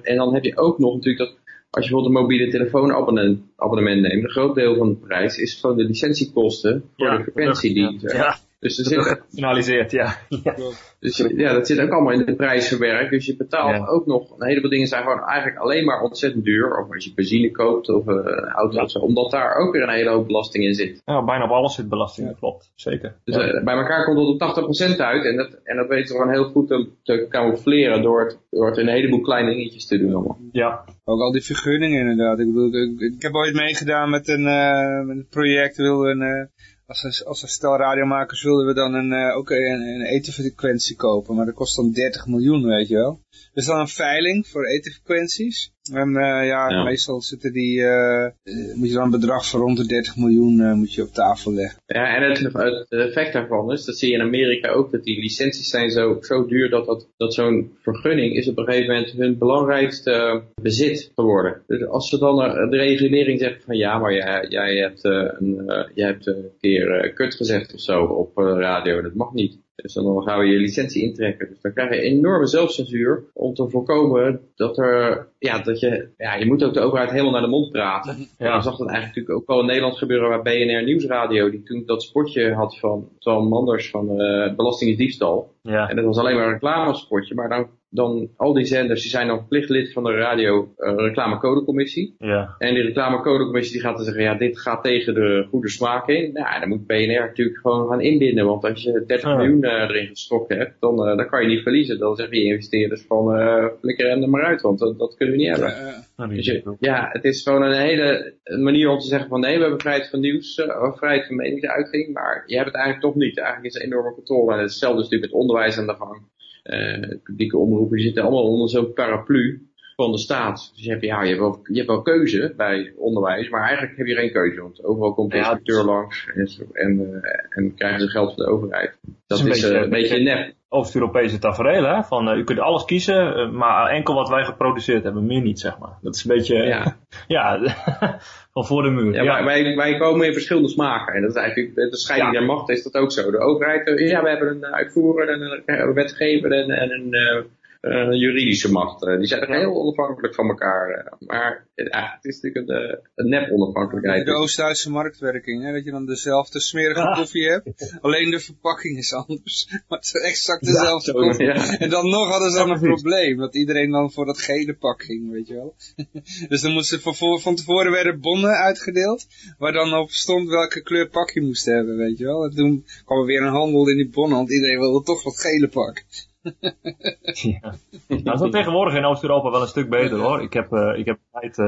en dan heb je ook nog natuurlijk dat als je bijvoorbeeld een mobiele telefoonabonnement neemt, een groot deel van de prijs is gewoon de licentiekosten voor de frequentie die... Ja. Dus er zit gefinaliseerd, ja. ja. Dus ja, dat zit ook allemaal in de prijs verwerkt. Dus je betaalt ook nog, een heleboel dingen zijn gewoon eigenlijk alleen maar ontzettend duur. Of als je benzine koopt of uh, een auto of zo. Omdat daar ook weer een hele hoop belasting in zit. Ja, bijna op alles zit belasting, dat klopt. Zeker. Dus uh, bij elkaar komt dat op 80% uit. En dat, en dat weten we gewoon heel goed te, te camoufleren door het, door het een heleboel kleine dingetjes te doen allemaal. Ja. Ook al die vergunningen inderdaad. Ik bedoel, ik, ik heb ooit meegedaan met een, uh, met een project, wilde een als een, als een stel radiomakers wilden we dan een, uh, ook een, een etenfrequentie kopen. Maar dat kost dan 30 miljoen, weet je wel. Dus dan een veiling voor etenfrequenties. En uh, ja, ja, meestal zitten die, uh, moet je dan een bedrag van rond de 30 miljoen moet je op tafel leggen. Ja, en het, het, effect daarvan is, dat zie je in Amerika ook, dat die licenties zijn zo, zo duur dat, dat, dat zo'n vergunning is op een gegeven moment hun belangrijkste bezit geworden. Dus als ze dan de regulering zegt van ja, maar jij, jij hebt, een, jij hebt een keer kut gezegd of zo op radio, dat mag niet. Dus dan gaan we je licentie intrekken. Dus dan krijg je enorme zelfcensuur om te voorkomen dat er, ja, dat je, ja, je moet ook de overheid helemaal naar de mond praten. Ja. Dan zag dat eigenlijk natuurlijk ook wel in Nederland gebeuren waar BNR Nieuwsradio, die toen dat spotje had van Tom Manders van uh, belasting is diefstal. Ja. En dat was alleen maar een reclamespotje, maar dan dan al die zenders die zijn dan verplicht lid van de radio uh, reclamecodecommissie. Ja. En die reclamecodecommissie die gaat dan zeggen, ja, dit gaat tegen de goede smaak in. Nou, dan moet BNR natuurlijk gewoon gaan inbinden. Want als je 30 miljoen uh, erin gestokt hebt, dan, uh, dan kan je niet verliezen. Dan zeggen die investeerders van, uh, flikker hem er maar uit, want dat, dat kunnen we niet hebben. Ja, dus je, ja, het is gewoon een hele manier om te zeggen van, nee, we hebben vrijheid van nieuws, vrijheid van meningsuiting. Maar je hebt het eigenlijk toch niet. Eigenlijk is er enorme controle. En hetzelfde is natuurlijk met onderwijs aan de gang. Uh, publieke omroepen zitten allemaal onder zo'n paraplu van de staat. Dus je hebt, ja, je hebt, wel, je hebt wel keuze bij onderwijs, maar eigenlijk heb je geen keuze. Want overal komt de ja, inspecteur langs en, en, uh, en krijgen ze geld van de overheid. Dat is, een, is beetje, uh, een beetje nep. Oost-Europese tafereel, hè? Van uh, u kunt alles kiezen, maar enkel wat wij geproduceerd hebben, meer niet, zeg maar. Dat is een beetje, ja, ja van voor de muur. Ja, ja. Wij, wij komen in verschillende smaken. En dat is eigenlijk, de scheiding ja. der macht is dat ook zo. De overheid, ja, we hebben een uitvoerder en een wetgever en, en een juridische macht. Uh, die zijn er heel onafhankelijk van elkaar. Uh, maar het is natuurlijk een, een nep-onafhankelijkheid. De Oost-Duitse marktwerking, hè, dat je dan dezelfde smerige ja. koffie hebt. Alleen de verpakking is anders. Maar het is exact dezelfde ja, koffie. Ja. En dan nog hadden ze dan een probleem. Dat iedereen dan voor dat gele pak ging, weet je wel. dus dan moesten van, van tevoren werden bonnen uitgedeeld. Waar dan op stond welke kleur pak je moest hebben, weet je wel. En toen kwam er weer een handel in die bonnen. Want iedereen wilde toch dat gele pak. Ja. Nou, dat is tegenwoordig in Oost-Europa wel een stuk beter hoor. Ik heb, uh, ik heb tijd uh,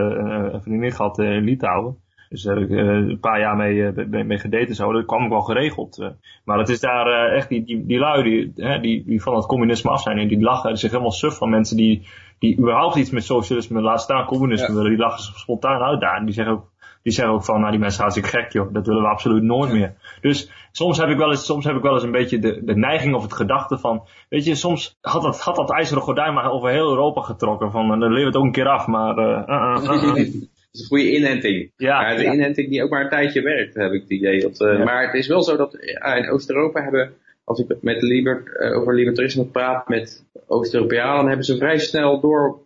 een vriendin gehad in Litouwen. Dus daar heb ik een paar jaar mee, mee gedate en zo. Dat kwam ik wel geregeld. Maar het is daar echt die, die, die lui die, die, die van het communisme af zijn. En die lachen zich helemaal suf van mensen die, die überhaupt iets met socialisme, laat staan communisme willen. Die lachen spontaan uit daar. En die zeggen ook, die zeggen ook van, nou die mensen hartstikke gek joh, dat willen we absoluut nooit meer. Dus soms heb ik wel eens, soms heb ik wel eens een beetje de, de neiging of het gedachte van, weet je, soms had dat, had dat ijzeren gordijn maar over heel Europa getrokken, van dan leren we het ook een keer af, maar... Uh, uh, uh, dat is een goede inenting. Ja, de ja. inenting die ook maar een tijdje werkt, heb ik het idee. Dat, ja. Maar het is wel zo dat in Oost-Europa hebben, als ik met liber, over libertarisme praat met Oost-Europeanen, dan hebben ze vrij snel door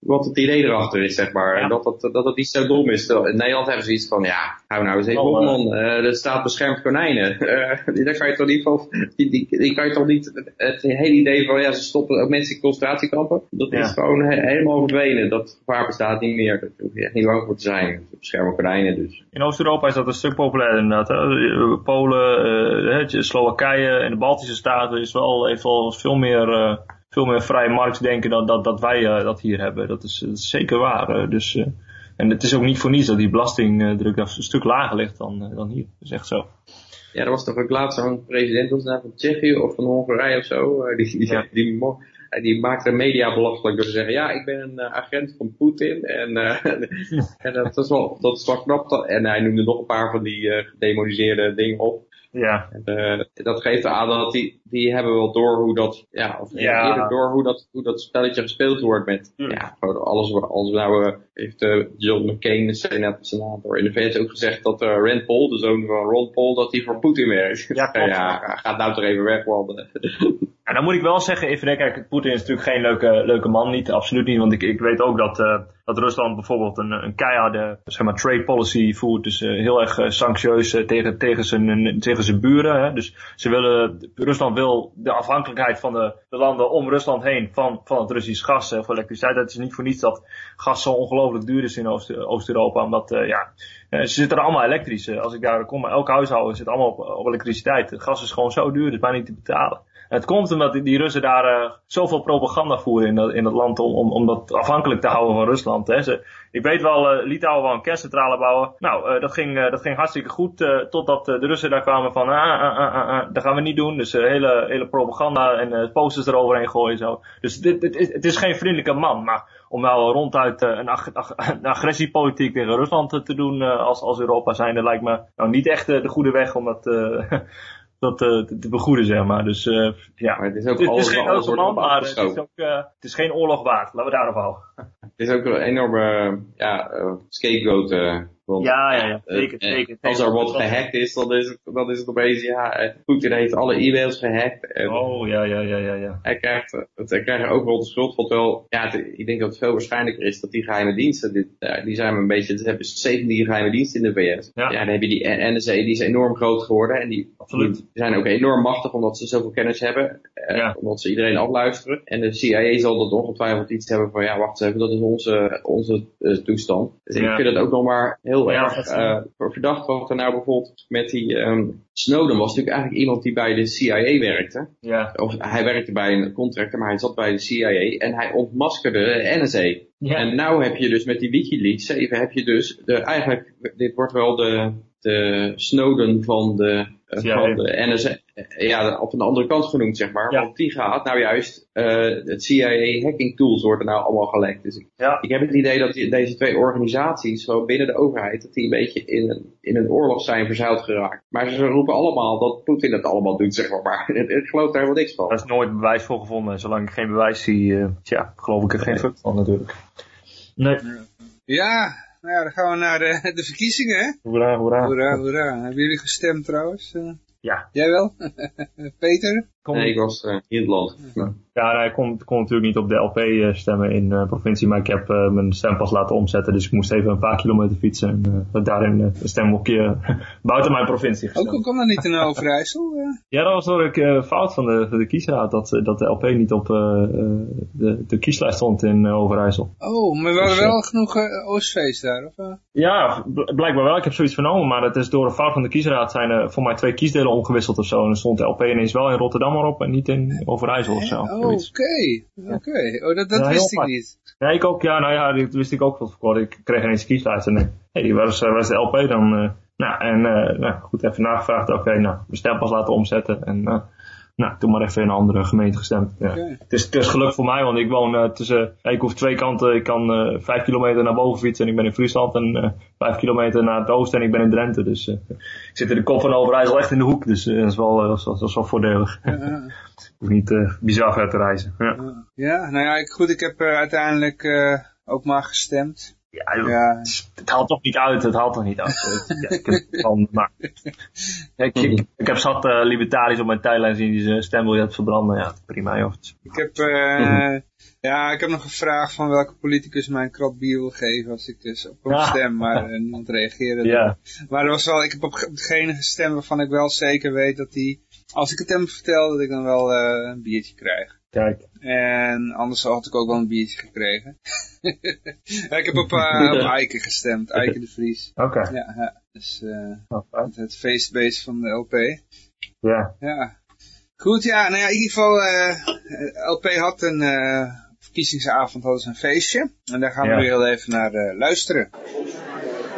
wat het idee erachter is, zeg maar. Ja. En dat, dat, dat het niet zo dom is. In Nederland hebben ze iets van, ja, hou nou eens even op man, uh, er staat beschermd konijnen. Uh, daar kan je toch niet van, die, die, die, kan je toch niet, het hele idee van, ja, ze stoppen ook mensen in concentratiekampen, dat ja. is gewoon he helemaal verdwenen. Dat gevaar bestaat niet meer. Daar hoef je echt niet bang voor te zijn. Beschermen konijnen dus. In Oost-Europa is dat een stuk populair inderdaad. Hè? Polen, uh, Slowakije en de Baltische Staten is wel, heeft wel veel meer veel meer vrije marktdenken dan dat, dat wij uh, dat hier hebben. Dat is, dat is zeker waar. Uh, dus, uh, en het is ook niet voor niets dat die belastingdruk een stuk lager ligt dan, dan hier. Dat is echt zo. Ja, er was toch ook laatst zo'n president was van Tsjechië of van Hongarije of zo. die, die, ja. die, En die maakt de media belachelijk door te zeggen, ja, ik ben een eh, agent van Poetin. En, eh, en dat, is wel, dat is wel knap. Dat- En hij noemde nog een paar van die eh, gedemoniseerde dingen op. Ja, En, eh, dat geeft aan dat die, die hebben wel door hoe dat, ja, of Ja. eerder door hoe dat, hoe dat spelletje gespeeld wordt met, ja, alles, wat- als nou, eh, heeft eh, John McCain, de senator, in de VS ook gezegd dat eh, Rand Paul, de zoon van Ron Paul, dat hij voor Poetin werkt. Ja, ja, gaat nou toch even weg, want En dan moet ik wel zeggen, even kijk, Poetin is natuurlijk geen leuke, leuke man, niet, absoluut niet. Want ik, ik weet ook dat, dat Rusland bijvoorbeeld een, een keiharde zeg maar, trade policy voert. Dus heel erg sanctieus tegen, tegen, zijn, tegen zijn buren. Hè. Dus ze willen, Rusland wil de afhankelijkheid van de, de landen om Rusland heen van, van het Russisch gas of elektriciteit. Het is niet voor niets dat gas zo ongelooflijk duur is in Oost- Oost-Europa. omdat, eh, ja, eh, ze zitten er allemaal elektrisch. Eh, Als ik daar kom, elk huishouden zit allemaal op, op elektriciteit. Het gas is gewoon zo duur, het is bijna niet te betalen. Het komt omdat die, Russen daar eh, zoveel propaganda voeren in dat, in land om, om, dat afhankelijk te houden van Rusland. Hè. Ze, ik weet wel, eh Litouwen wou een kerncentrale bouwen. Nou, eh, dat, ging, dat ging hartstikke goed totdat de Russen daar kwamen van, ah, ah, ah, ah, ah, dat gaan we niet doen. Dus hele, hele propaganda en posters eroverheen gooien zo. Dus dit, dit het is geen vriendelijke man, maar om nou ronduit een, ag- ag- een agressiepolitiek tegen Rusland te- doen als, als Europa zijn, dat lijkt me nou niet echt de goede weg om dat, dat eh, te, te begoeden, zeg maar. Dus eh, ja, maar het is ook het, het alles, is geen alles leuke wordt man, op maar het is, afgeschoven. ook, eh, het is geen oorlog waard. Laten we daarop houden. Het is ook een enorme, ja, scapegoat. Want, Ja, ja, ja. eh, Zeker, eh, zeker. Als er wat gehackt is, dan is het, dan is het opeens, ja, eh, Poetin heeft alle e-mails gehackt. En Oh, ja, ja, ja, ja, ja. hij krijgt, het- hij krijgt ook wel de schuld van wel, ja, het- ik denk dat het veel waarschijnlijker is dat die geheime diensten, dit, ja, die zijn een beetje, ze hebben 17 geheime diensten in de VS. Ja. dan heb je die NSA, die is enorm groot geworden en die, zijn ook enorm machtig omdat ze zoveel kennis hebben, eh, Ja. omdat ze iedereen afluisteren. En de CIA zal dat ongetwijfeld iets hebben van, ja, wacht even, dat is onze, onze toestand. Dus ik vind het ook nog maar heel Ja, erg eh, verdacht wat er nou bijvoorbeeld met die ehm, Snowden was natuurlijk eigenlijk iemand die bij de CIA werkte Ja, of hij werkte bij een contractor, maar hij zat bij de CIA en hij ontmaskerde de NSA. ja. En nou heb je dus met die Wikileaks 7 heb je dus de, eigenlijk, dit wordt wel de, de Snowden van de, eh, van de NSA, eh, ja, op een andere kant genoemd zeg maar. Ja. Want die gaat nou juist, eh, het CIA hacking tools worden nou allemaal gelekt. Dus ik, Ja. ik heb het idee dat die- deze twee organisaties, zo binnen de overheid, dat die een beetje in een, in een oorlog zijn verzeild geraakt. Maar ze roepen allemaal dat Poetin het allemaal doet, zeg maar. Maar ik, ik geloof daar wel niks van. Daar is nooit bewijs voor gevonden. En zolang ik geen bewijs zie, eh, tja, geloof ik er geen fuck van natuurlijk. Nee. Ja, nou ja, dan gaan we naar de, de verkiezingen, hè? Hoera, hoera. Hoera, hoera. Hebben jullie gestemd trouwens? Eh, Ja. Jij wel? Peter? Kom, Nee, ik was eh, in het land. Ja. Ik kon, kon natuurlijk niet op de LP eh, stemmen in de provincie, maar ik heb eh, mijn stempas laten omzetten. Dus ik moest even een paar kilometer fietsen en uh, daarin uh, een stemhokje buiten mijn provincie gestemd. Ook, kwam dat niet in Overijssel? Uh? Ja, dat was door een uh, fout van de, van de kiesraad, dat, dat de LP niet op uh, de, de kieslijst stond in Overijssel. Oh, maar we hadden wel genoeg Oostfeest daar, of? Ja, blijkbaar wel. Ik heb zoiets vernomen, maar het is door een fout van de kiesraad zijn er voor mij twee kiesdelen omgewisseld of zo. En dan stond de LP ineens wel in Rotterdam erop en niet in Overijssel of zo. Oké. Oké. Oh, dat, dat ja, wist ik niet. Ja, ik ook. Ja, nou ja, dat wist ik ook tot kort. Ik kreeg ineens kieslijst en hé, hey, waar, is, waar is de LP dan? Uh, nou, en uh, nou, goed, even nagevraagd. Oké, okay, nou, mijn stempas laten omzetten. En nou, toen maar even in een andere gemeente gestemd. Ja. Okay. Het, is, het is geluk voor mij, want ik woon uh, tussen, ja, ik hoef twee kanten. Ik kan uh, vijf kilometer naar boven fietsen en ik ben in Friesland. En uh, vijf kilometer naar het oosten en ik ben in Drenthe. Dus ik zit in de kop van Overijssel echt in de hoek. Dus dat, is wel, dat, is, dat is wel voordelig. Ja. ik hoef niet bizar ver te reizen. Ja, ja nou ja, ik, goed, ik heb uiteindelijk ook maar gestemd. Ja, joh, ja. Het, het, haalt toch niet uit, het haalt toch niet uit. ja, ik, heb van, maar, ik, ik, ik, heb zat uh, libertariërs op mijn tijdlijn zien die zijn stembiljet verbranden. Ja, prima joh. Ik heb, uh, ja, ik heb nog gevraagd van welke politicus mij een krat bier wil geven als ik dus op hem ja. stem, maar uh, niemand reageerde. Ja. Maar er was wel, ik heb op degene gestemd waarvan ik wel zeker weet dat die, als ik het hem vertel, dat ik dan wel een biertje krijg. Kijk. En anders had ik ook wel een biertje gekregen. ik heb op, uh, op Eike gestemd, Eike de Vries. Oké. Okay. Ja, ja, dus uh, oh, het, feestbeest van de LP. Ja. Ja. Goed, ja, nou ja, in ieder geval, uh, LP had een verkiezingsavond, hadden ze een feestje. En daar gaan we ja. nu heel even naar luisteren.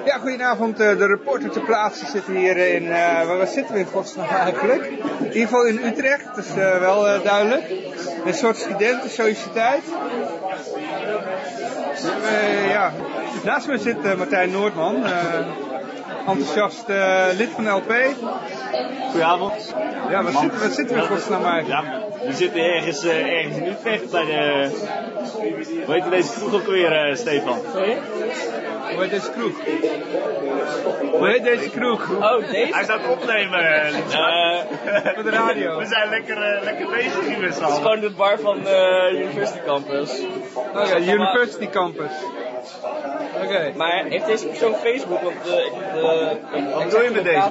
Ja, goedenavond. eh, De reporter te plaatse zit hier in, eh, waar zitten we in godsnaam eigenlijk? In ieder geval in Utrecht, dat is eh, wel duidelijk. Een soort studentensociëteit. Ja. Naast me zit Martijn Noordman, enthousiast eh, lid van de LP. Goedenavond. Ja, waar zitten, waar zitten we in godsnaam eigenlijk? Ja, we zitten ergens, eh, ergens in Utrecht bij de... Hoe heet deze kroeg ook weer, eh, Stefan? Hoe heet deze kroeg? Hoe heet deze kroeg? Oh, deze? Hij staat opnemen. eh, Voor de radio. we zijn lekker, lekker bezig hier met z'n allen. gewoon de bar van de University Campus. Oh ja, University Campus. Oké. Maar heeft deze persoon Facebook? Want uh, ik, uh, Wat doe je met deze?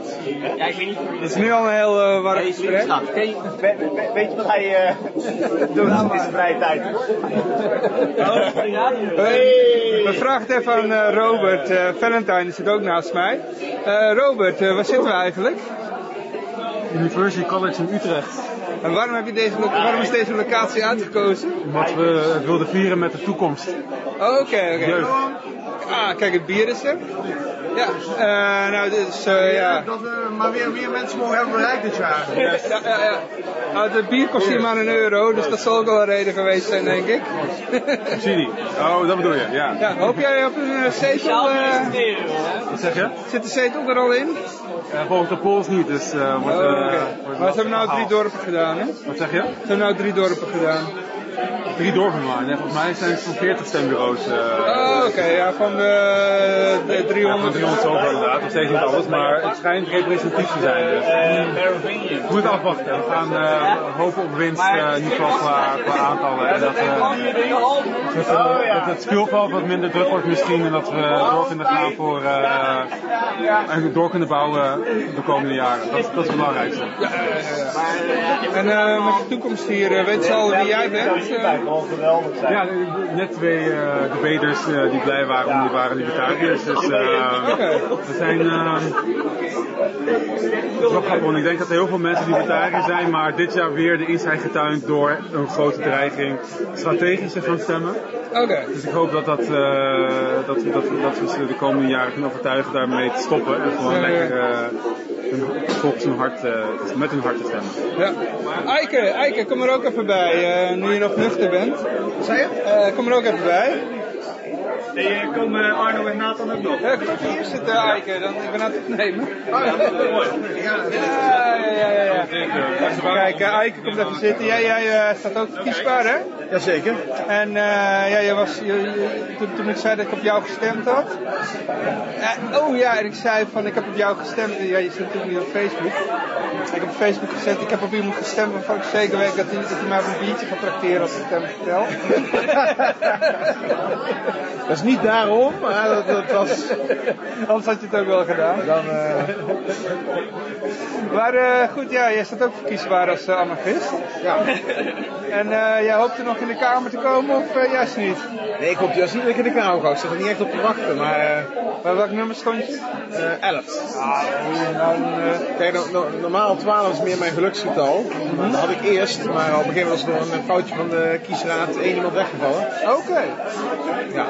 Ja, ik weet niet hoe Het is nu al een heel uh, warm gesprek. Ken je- we- we- Weet je wat hij eh, doet in zijn vrije tijd? Hey. We vragen het even aan eh, Robert. eh Valentine zit ook naast mij. Eh, Robert, eh, waar zitten we eigenlijk? University College in Utrecht. En waarom, heb je deze, waarom is deze locatie uitgekozen? Omdat we het wilden vieren met de toekomst. Oh, Oké, oké. Jeugd. Ah, kijk, het bier is er. Ja, eh, nou, dus eh, ja. Dat we maar weer meer mensen mogen hebben bereikt dit jaar. Ja, ja, ja. Nou, het bier kost hier maar een euro, dus dat zal ook wel een reden geweest zijn, denk ik. Subsidie. Oh, dat bedoel je, ja. Ja, hoop jij op een eh, zetel? eh, Wat zeg je? zit de zetel er al in? Ja, volgens de polls niet, dus eh wordt, Oh, eh, oké. wordt Maar ze hebben nou drie dorpen gedaan, hè? Wat zeg je? Ze hebben nou drie dorpen gedaan. Drie dorpen maar. Nee, volgens mij zijn het zo'n 40 stembureaus. eh Oh, oké, ja, van de, de ja, van 300. 300 zoveel inderdaad, nog steeds niet alles, maar het schijnt representatief te zijn. Dus. We moeten afwachten. We gaan eh, hopen op winst, eh, in ieder geval qua, qua aantallen. En dat, eh, dat, eh, dat het speelveld wat minder druk wordt misschien en dat we door kunnen gaan voor eh, en door kunnen bouwen de komende jaren. Dat, dat is het belangrijkste. En eh, met je toekomst hier, weet ze al wie jij bent? Gewoon geweldig zijn. Ja, net twee eh, debaters eh, die blij waren om die waren libertariërs. Dus eh, we zijn. het is wel grappig, want ik denk dat er heel veel mensen libertariër zijn, maar dit jaar weer de in zijn getuind door een grote dreiging strategisch te gaan stemmen. Oké. Dus ik hoop dat, dat, eh, dat, we, dat, dat we ze de komende jaren kunnen overtuigen daarmee te stoppen en gewoon Ja, ja. lekker eh, volgens hun hart, eh, met hun hart te stemmen. Ja. Eike, Eike, kom er ook even bij, eh, nu je nog nuchter bent. Zei je? Eh, kom er ook even bij. Hey, komen Arno en Nathan ook nog? Ja, hier zitten, Eike, dan, ik ben aan het opnemen. Oh, ja, mooi. Ja, Ja, ja, ja, ja. ja. Kijk, eh, Eike komt even zitten. Jij, jij eh, staat ook verkiesbaar, hè? Jazeker. En eh, ja, je was, je, je- toen, toen ik zei dat ik op jou gestemd had. Eh, oh ja, en ik zei van ik heb op jou gestemd. Ja, je zit natuurlijk niet op Facebook. Ik heb op Facebook gezet, ik heb op iemand gestemd waarvan ik zeker weet dat hij, dat hij mij op een biertje gaat tracteren als ik het hem vertel. Dat is niet daarom, maar dat, dat was... Anders had je het ook wel gedaan. Dan, eh, Maar eh, goed, ja, jij staat ook verkiesbaar als uh, anarchist. ja. En eh, jij hoopt er nog in de Kamer te komen of juist niet? Nee, ik hoop juist niet dat ik in de kamer ga. Ik zit er niet echt op te wachten, maar... Bij welk nummer stond je? eh 11. Dan, eh, Kijk, no- no- normaal 12 is meer mijn geluksgetal. Dat had ik eerst, maar op een gegeven moment was er door een foutje van de kiesraad één iemand weggevallen. Oké. Ja.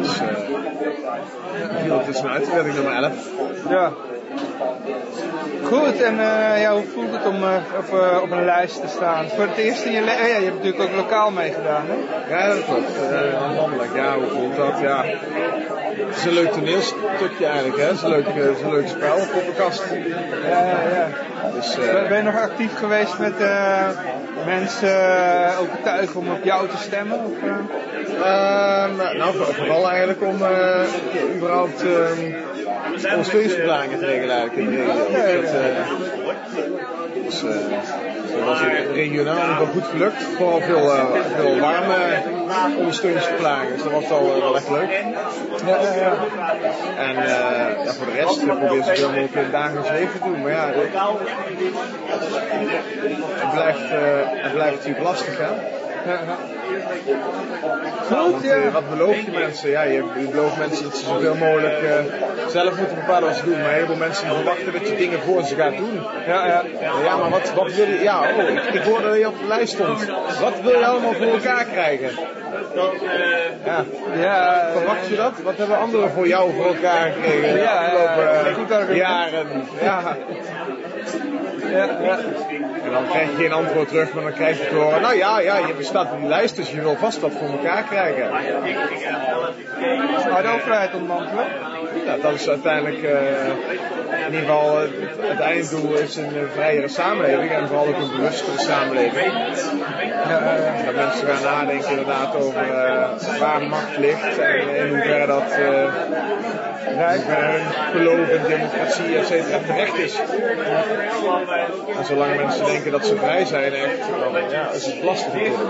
Dus eh viel er tussenuit, toen werd ik nummer 11. Ja. Goed, en eh, ja, hoe voelt het om eh, op, eh, op een lijst te staan? Voor het eerst in je leven, ja, je hebt natuurlijk ook lokaal meegedaan, hè? Ja, dat klopt. Eh, landelijk, ja, hoe voelt dat? Ja. Het is een leuk toneelstukje eigenlijk, hè? Het is een leuk, eh, het is een leuk spel, poppenkast. Ja, ja, ja. Dus, Ben eh, ben je nog actief geweest met eh, mensen overtuigen om op jou te stemmen? Of, eh? ehm, nou, voor- vooral eigenlijk om überhaupt ehm ondersteuningsverklaringen te regelen eigenlijk in de regio. Ja, ja, Dat, dus, eh, dat was regionaal goed gelukt. Vooral veel, eh, veel warme ondersteuningsverklaringen, dus dat was al eh, wel echt leuk. Ja, ja, ja. En ja, voor de rest probeer zoveel mogelijk in het dagelijks leven te doen. Maar ja, het, het blijft, het blijft natuurlijk lastig hè. Ja, ja. Want, eh, wat beloof je mensen? Ja, je, je belooft mensen dat ze zoveel mogelijk eh, zelf moeten bepalen wat ze doen. Maar een heleboel mensen verwachten dat je dingen voor ze gaat doen. Ja, ja. Ja, maar wat, wat wil je... Ja, oh, ik, ik hoorde dat je op de lijst stond. Wat wil je allemaal voor elkaar krijgen? Ja, Ja, verwacht je dat? Wat hebben anderen voor jou voor elkaar gekregen de afgelopen eh, jaren? Ja. ja, ja. En dan krijg je geen antwoord terug, maar dan krijg je te horen, nou ja, ja, je bestaat op die lijst, dus je wil vast wat voor elkaar krijgen. Maar de overheid ontmantelen. Ja, dat is uiteindelijk eh, in ieder geval eh, het einddoel is een eh, vrijere samenleving en vooral ook een bewustere samenleving. dat mensen gaan nadenken inderdaad over waar macht ligt en in hoeverre dat in hoeverre hun geloof in democratie et cetera terecht is. En zolang mensen denken dat ze vrij zijn echt, dan ja, is het lastig natuurlijk.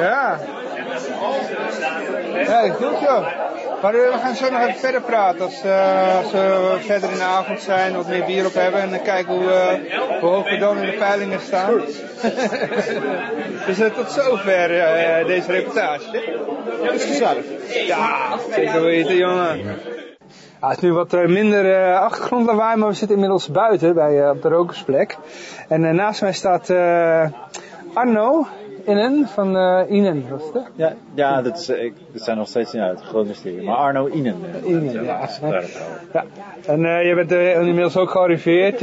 Ja. Ja, goed joh. Maar eh, we gaan zo nog even verder praten als, eh, als we verder in de avond zijn, wat meer bier op hebben en dan kijken hoe, eh, hoe hoog we dan in de peilingen staan. dus eh, tot zover eh, deze reportage. Dat is gezellig. Ja, zeker weten jongen. Ja, het is nu wat eh, minder eh, achtergrondlawaai, maar we zitten inmiddels buiten bij, eh, op de rokersplek. En naast mij staat Arno Innen van Inen, was het? Ja, ja dat, is, ik, dat zijn nog steeds niet uit. Groot mysterie. Maar Arno Inen. Inen, ja. het daar ja. En je bent inmiddels ook gearriveerd.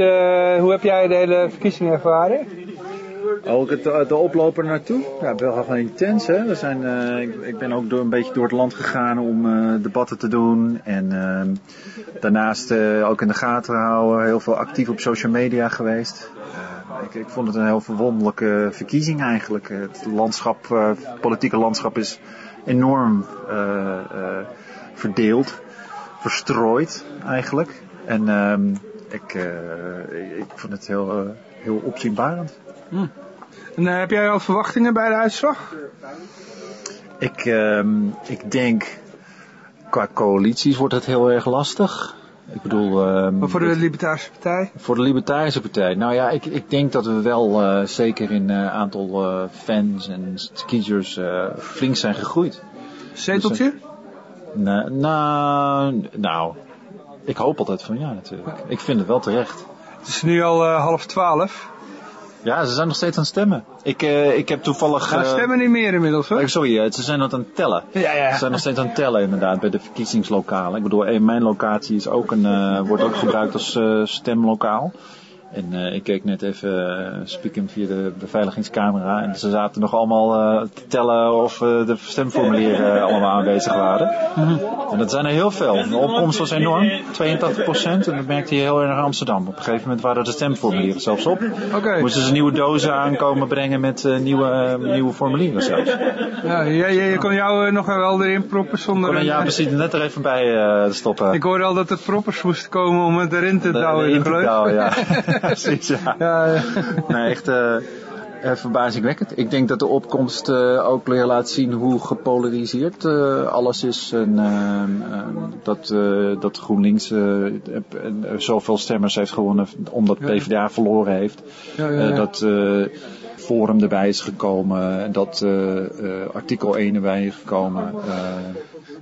Hoe heb jij de hele verkiezing ervaren? Ook het, de oploper naartoe. Ja, wel gewoon intens. Hè? We zijn, eh, ik, ik ben ook door, een beetje door het land gegaan om eh, debatten te doen. En ehm, daarnaast eh, ook in de gaten houden. Heel veel actief op social media geweest. Ik, ik vond het een heel verwonderlijke verkiezing eigenlijk. Het landschap, eh, politieke landschap is enorm verdeeld. Verstrooid eigenlijk. En ehm, ik, ik vond het heel, heel opzienbarend. En eh, heb jij al verwachtingen bij de uitslag? Ik, ehm, ik denk, qua coalities wordt het heel erg lastig. Ik bedoel... ehm, Maar voor de Libertarische Partij? voor de Libertarische Partij. Nou ja, ik, ik denk dat we wel eh, zeker in eh aantal fans en kiezers flink zijn gegroeid. Zeteltje? Nou, nou, nou, ik hoop altijd van ja natuurlijk. Ik vind het wel terecht. Het is nu al half twaalf. Ja, ze zijn nog steeds aan het stemmen. Ik, eh, ik heb toevallig... Nou, eh, stemmen niet meer inmiddels hoor. Oh, Sorry, eh, ze zijn nog aan het tellen. Ja, ja. Ze zijn nog steeds aan het tellen inderdaad bij de verkiezingslokalen. Ik bedoel, mijn locatie is ook een, wordt ook gebruikt als stemlokaal. En eh, ik keek net even uh, spieken via de beveiligingscamera. En ze zaten nog allemaal eh, te tellen of de stemformulieren allemaal aanwezig waren. En dat zijn er heel veel. De opkomst was enorm, 82 procent. En dat merkte je heel erg in Amsterdam. Op een gegeven moment waren de stemformulieren zelfs op. Moesten ze nieuwe dozen aankomen brengen met nieuwe, nieuwe formulieren zelfs. Ja, je, je, je kon jou nog wel erin proppen zonder... Kon een- ja, precies net er even bij stoppen. Ik hoorde al dat er proppers moesten komen om het erin te douwen in te douwen, ja. precies, ja. Nee, echt eh, eh, verbazingwekkend. Ik denk dat de opkomst eh, ook weer laat zien hoe gepolariseerd alles is. En dat, dat GroenLinks zoveel stemmers heeft gewonnen omdat. PvdA verloren heeft. Ja, ja, ja. Dat Forum erbij is gekomen. en Dat eh, eh, artikel 1 erbij is gekomen. eh,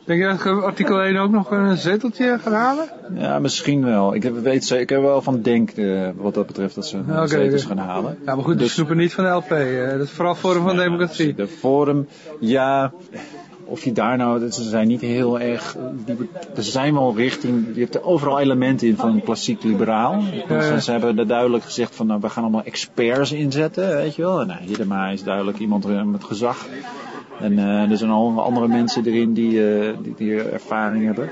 Denk je dat artikel 1 ook nog een zeteltje gaat halen? ja, misschien wel. Ik heb, weet zeker ik heb wel van denk wat dat betreft dat ze Oké, zetels oké. gaan halen. Ja, maar goed, de Dus- snoepen niet van de LP. dat is vooral Forum van Democratie. De Forum, ja. Of je daar nou, ze zijn niet heel erg. Er zijn wel richting. Je hebt er overal elementen in van klassiek liberaal. Ze, ze hebben er duidelijk gezegd van nou, we gaan allemaal experts inzetten, weet je wel. En nou, Hiddema is duidelijk iemand eh, met gezag. En eh, er zijn al andere mensen erin die, eh, die, die ervaring hebben.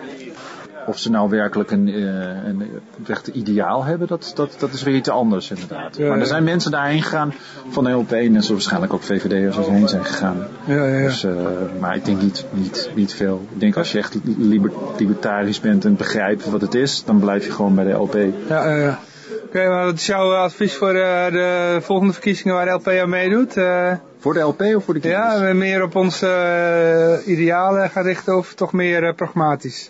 Of ze nou werkelijk een, eh, een echt ideaal hebben, dat, dat, dat is weer iets anders inderdaad. Ja, maar ja. er zijn mensen daarheen gegaan van de LP en zo waarschijnlijk ook VVD'ers er heen zijn gegaan. Ja, ja, ja. Dus, eh, maar ik denk niet, niet, niet veel. Ik denk als je echt liber- libertarisch bent en begrijpt wat het is, dan blijf je gewoon bij de LP. Ja, ja, ja. Oké, maar wat is jouw advies voor eh, de volgende verkiezingen waar de LP aan meedoet? Voor de LP of voor de kiezers? ja, meer op onze idealen gaan richten of toch meer eh, pragmatisch?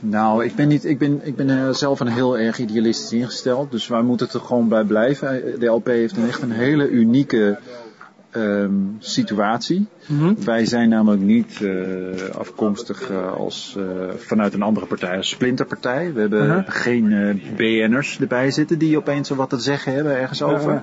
Nou, ik ben, niet, ik ben, ik ben eh, zelf een heel erg idealistisch ingesteld. Dus wij moeten er gewoon bij blijven. Eh, De LP heeft een echt een hele unieke ehm, situatie. Wij zijn namelijk niet eh, afkomstig als, vanuit een andere partij als splinterpartij. We hebben Mhm. geen BN'ers erbij zitten die opeens wat te zeggen hebben ergens over.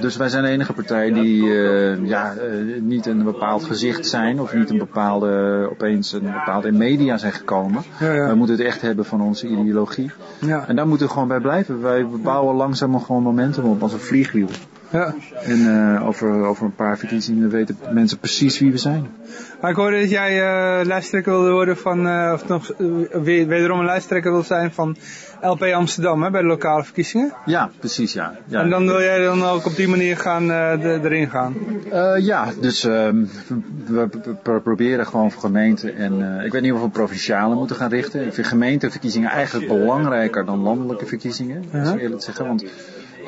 Dus wij zijn de enige partij die eh, ja, eh, niet een bepaald gezicht zijn of niet een bepaalde, opeens een bepaalde in media zijn gekomen. Ja, ja. Wij moeten het echt hebben van onze ideologie. Ja. En daar moeten we gewoon bij blijven. Wij bouwen langzaam gewoon momentum op als een vliegwiel. Ja. En eh, over, over een paar verkiezingen weten mensen precies wie we zijn. Maar ik hoorde dat jij eh, lijsttrekker wilde worden van, eh, of nog wederom een lijsttrekker wil zijn van LP Amsterdam hè, bij de lokale verkiezingen. Ja, precies ja. ja. En dan wil jij dan ook op die manier gaan, de- erin gaan. Ja, dus ehm, we, we- proberen gewoon voor gemeenten en ik weet niet of we provinciale moeten gaan richten. Ik vind gemeenteverkiezingen eigenlijk belangrijker dan landelijke verkiezingen, zo eerlijk te zeggen. Want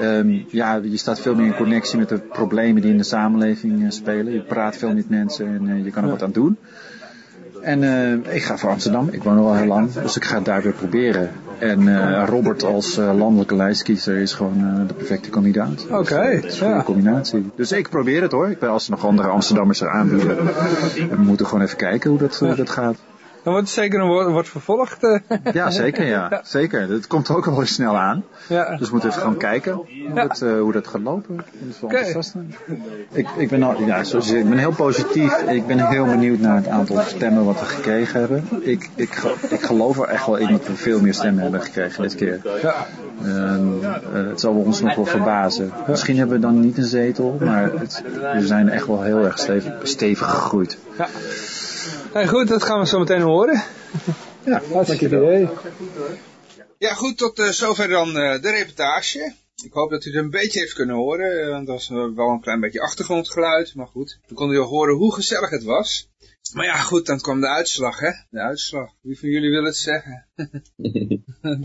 ehm, ja, je staat veel meer in connectie met de problemen die in de samenleving eh, spelen. Je praat veel met mensen en eh, je kan er wat aan doen. En eh, ik ga voor Amsterdam. Ik woon er al heel lang, dus ik ga het daar weer proberen. En Robert als landelijke lijstkiezer is gewoon de perfecte kandidaat. Oké, is gewoon ja. een combinatie. Dus ik probeer het hoor. Ik ben als er nog andere Amsterdammers er aanbieden. En we moeten gewoon even kijken hoe dat, hoe dat gaat. Dan wordt het zeker een wordt, wordt vervolgd. eh. Ja, zeker ja. Zeker. Dat komt ook wel eens snel aan. Ja. Dus we moeten even gaan kijken hoe, dat, eh, hoe dat gaat lopen. Dat is wel Oké. Ik, ik, ben al, ja, zoals ik ben heel positief. Ik ben heel benieuwd naar het aantal stemmen wat we gekregen hebben. Ik, ik, ik geloof er echt wel in dat we veel meer stemmen hebben gekregen dit keer. Ja. Ehm, eh, het zal ons nog wel verbazen. Misschien hebben we dan niet een zetel, maar het, we zijn echt wel heel erg stevig, stevig gegroeid. Hey, goed, dat gaan we zo meteen horen. Ja, hartstikke idee. Ja, goed, tot eh, zover dan eh, de reportage. Ik hoop dat u het een beetje heeft kunnen horen, eh, want dat was wel een klein beetje achtergrondgeluid, maar goed. We konden wel horen hoe gezellig het was. Maar ja, goed, dan kwam de uitslag, hè? De uitslag. Wie van jullie wil het zeggen?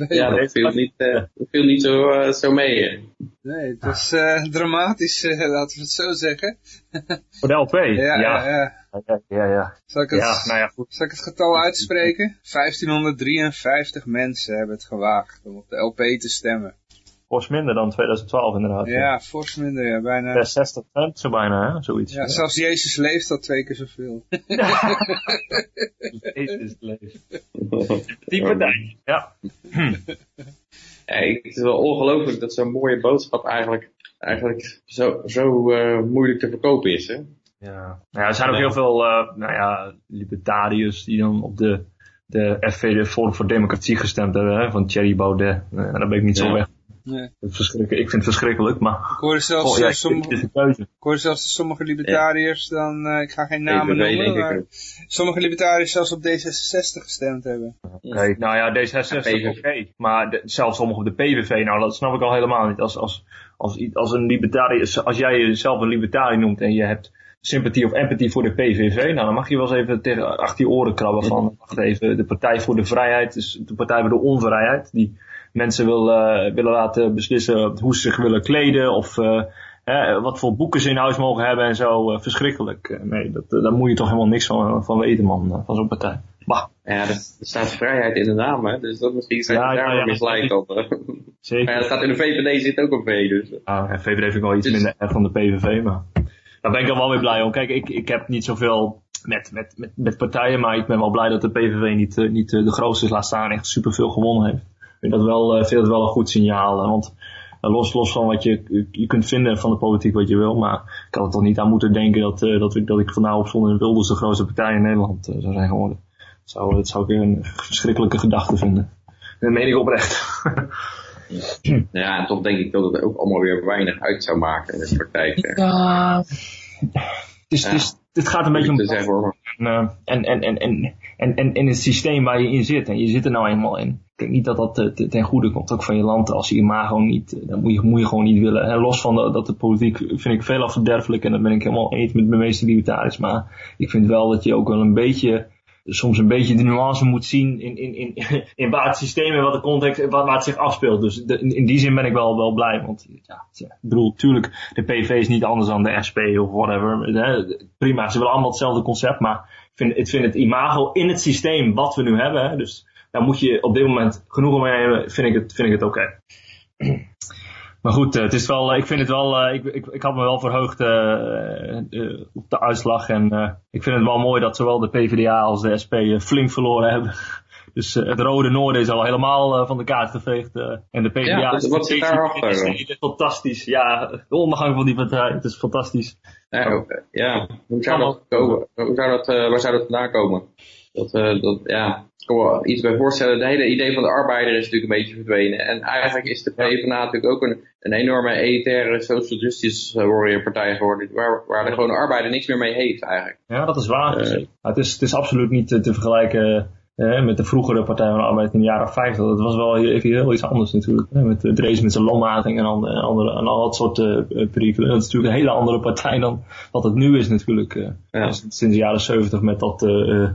Ja, dat viel niet, eh, dat viel niet zo, eh, zo mee. hè. Nee, het was eh, dramatisch, eh, laten we het zo zeggen. Voor de LP? Ja, ja. ja, ja. Ja, ja, ja. Zal ik het, Ja, nou ja, goed. zal ik het getal uitspreken? 1553 mensen hebben het gewaagd om op de LP te stemmen. Fors minder dan 2012 inderdaad. Ja, fors minder, ja, bijna. Ja, 60 cent zo bijna, hè? Zoiets. Ja, zelfs Jezus leeft al twee keer zoveel. Jezus leeft. Die partij, ja. Ja, ik- het is wel ongelooflijk dat zo'n mooie boodschap eigenlijk, eigenlijk zo, zo eh, moeilijk te verkopen is. Hè? Ja. Nou ja, er zijn ook heel veel uh, nou ja, libertariërs die dan op de, de FV, de Forum voor Democratie gestemd hebben, hè, van Thierry Baudet. Uh, daar ben ik niet Ja. zo weg. Nee. Verschrikkelijk. Ik vind het verschrikkelijk, maar... Ik hoorde zelfs, Oh, ja, eh, sommige, ik hoorde zelfs sommige libertariërs dan, eh, ik ga geen namen noemen, ik maar sommige libertariërs zelfs op D66 gestemd hebben. Oké, nou ja, D66 oké. Maar de- zelfs sommige op de PVV, nou dat snap ik al helemaal niet. Als, als, als, als een libertariër, als jij jezelf een libertariër noemt en je hebt sympathie of empathie voor de PVV, nou dan mag je wel eens even tegen achter je oren krabben van, wacht even, de Partij voor de Vrijheid is de Partij voor de Onvrijheid, die mensen wil, eh, willen laten beslissen hoe ze zich willen kleden of eh, hè, wat voor boeken ze in huis mogen hebben en zo. Eh, verschrikkelijk. Nee, dat, daar moet je toch helemaal niks van, van weten man, van zo'n partij. Bah. Ja, er, staat vrijheid in de naam, hè? dus dat misschien zijn Ja, daar ja. op. Zeker. Maar ja, staat in de VVD zit ook een V, dus. Ja, VVD vind ik wel iets minder erg dan de PVV, maar daar ben ik dan wel weer blij om. Kijk, ik, ik heb niet zoveel met, met, met, met partijen, maar ik ben wel blij dat de PVV niet, niet de grootste is, laat staan, echt superveel gewonnen heeft. Ik vind dat wel, eh, vind dat wel een goed signaal, want eh, los, los van wat je, je kunt vinden van de politiek wat je wil, maar ik had er toch niet aan moeten denken dat, eh, dat, ik, dat ik vandaag op zondag in Wilders de grootste partij in Nederland eh, zou zijn geworden. Dat zou, dat zou ik een verschrikkelijke gedachte vinden. Dat meen ik oprecht. Ja, en toch denk ik dat het ook allemaal weer weinig uit zou maken in de praktijk. hè. Ja. Ja. dus het gaat een beetje om en, eh, en, en, en, en, en, en in het systeem waar je in zit. En je zit er nou eenmaal in. Ik denk niet dat dat eh, te- ten goede komt, ook van je land. Als je imago niet, eh, dat moet je, moet je gewoon niet willen. En los van de, dat de politiek vind ik veel verderfelijk. En dat ben ik helemaal eens met de meeste libertariërs. Maar ik vind wel dat je ook wel een beetje, soms een beetje de nuance moet zien in, in, in, in waar het systeem en wat de context, waar, waar het zich afspeelt. Dus in, die zin ben ik wel, wel blij. Want ja, ik bedoel, tuurlijk, de PV is niet anders dan de SP of whatever. Hè. Prima, ze willen allemaal hetzelfde concept. Maar ik vind, ik vind het imago in het systeem wat we nu hebben. Dus daar moet je op dit moment genoegen mee hebben, vind ik het, vind ik het oké. Maar goed, eh, het is wel, eh, ik vind het wel, eh, ik, ik, ik had me wel verheugd op de uitslag. En ik vind het wel mooi dat zowel de PvdA als de SP flink verloren hebben. Dus het rode noorden is al helemaal van de kaart geveegd. en de PvdA Ja, is wat- wat zit steeds- daarachter fantastisch. Ja, de ondergang van die partij, het is fantastisch. Ja, ook, ja. hoe zou dat komen? Hoe zou dat, waar zou dat vandaan komen? Dat, eh, dat, ja, ik kan me wel iets bij voorstellen. Het hele idee van de arbeider is natuurlijk een beetje verdwenen. En eigenlijk is de PvdA natuurlijk ook een, een enorme elitaire social justice eh, warrior partij geworden. Waar, waar de gewone arbeider niks meer mee heeft eigenlijk. Ja, dat is waar. Eh. Het, is, het is absoluut niet te, te vergelijken eh, met de vroegere Partij van de Arbeid in de jaren 50. Dat was wel heel, heel iets anders natuurlijk. Hè? Met Drees met zijn loonmating en, andere, en, andere, en al dat soort uh, perikelen. Dat is natuurlijk een hele andere partij dan wat het nu is natuurlijk. Uh, Ja. Sinds de jaren 70 met dat, uh,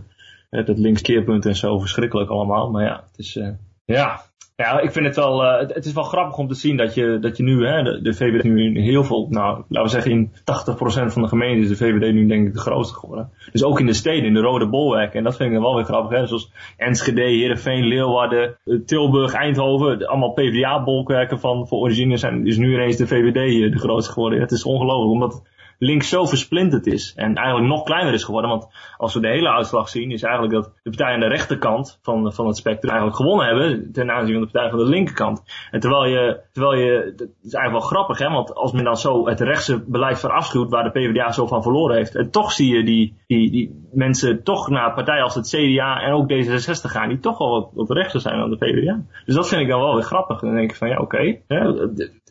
dat linkskeerpunt en zo. Verschrikkelijk allemaal. Maar ja, het is... ja, ja, ik vind het wel, uh, het, is wel grappig om te zien dat je, dat je nu, hè, de, de VVD nu in heel veel, nou, laten we zeggen in 80% van de gemeenten is de VVD nu denk ik de grootste geworden. Dus ook in de steden, in de rode bolwerken. En dat vind ik dan wel weer grappig, hè. Zoals Enschede, Heerenveen, Leeuwarden, eh, Tilburg, Eindhoven. Allemaal PvdA-bolwerken van, voor origine zijn, is nu ineens de VVD de grootste geworden. Het is ongelooflijk, omdat links zo versplinterd is en eigenlijk nog kleiner is geworden. Want als we de hele uitslag zien, is eigenlijk dat de partijen aan de rechterkant van, van het spectrum eigenlijk gewonnen hebben ten aanzien van de partij van de linkerkant. En terwijl je, terwijl je, dat is eigenlijk wel grappig, hè, want als men dan zo het rechtse beleid verafschuwt waar de PvdA zo van verloren heeft, en toch zie je die, die, die mensen toch naar partijen als het CDA en ook D66 gaan, die toch wel wat, wat rechter zijn dan de PvdA. Dus dat vind ik dan wel weer grappig. Dan denk ik van ja, oké,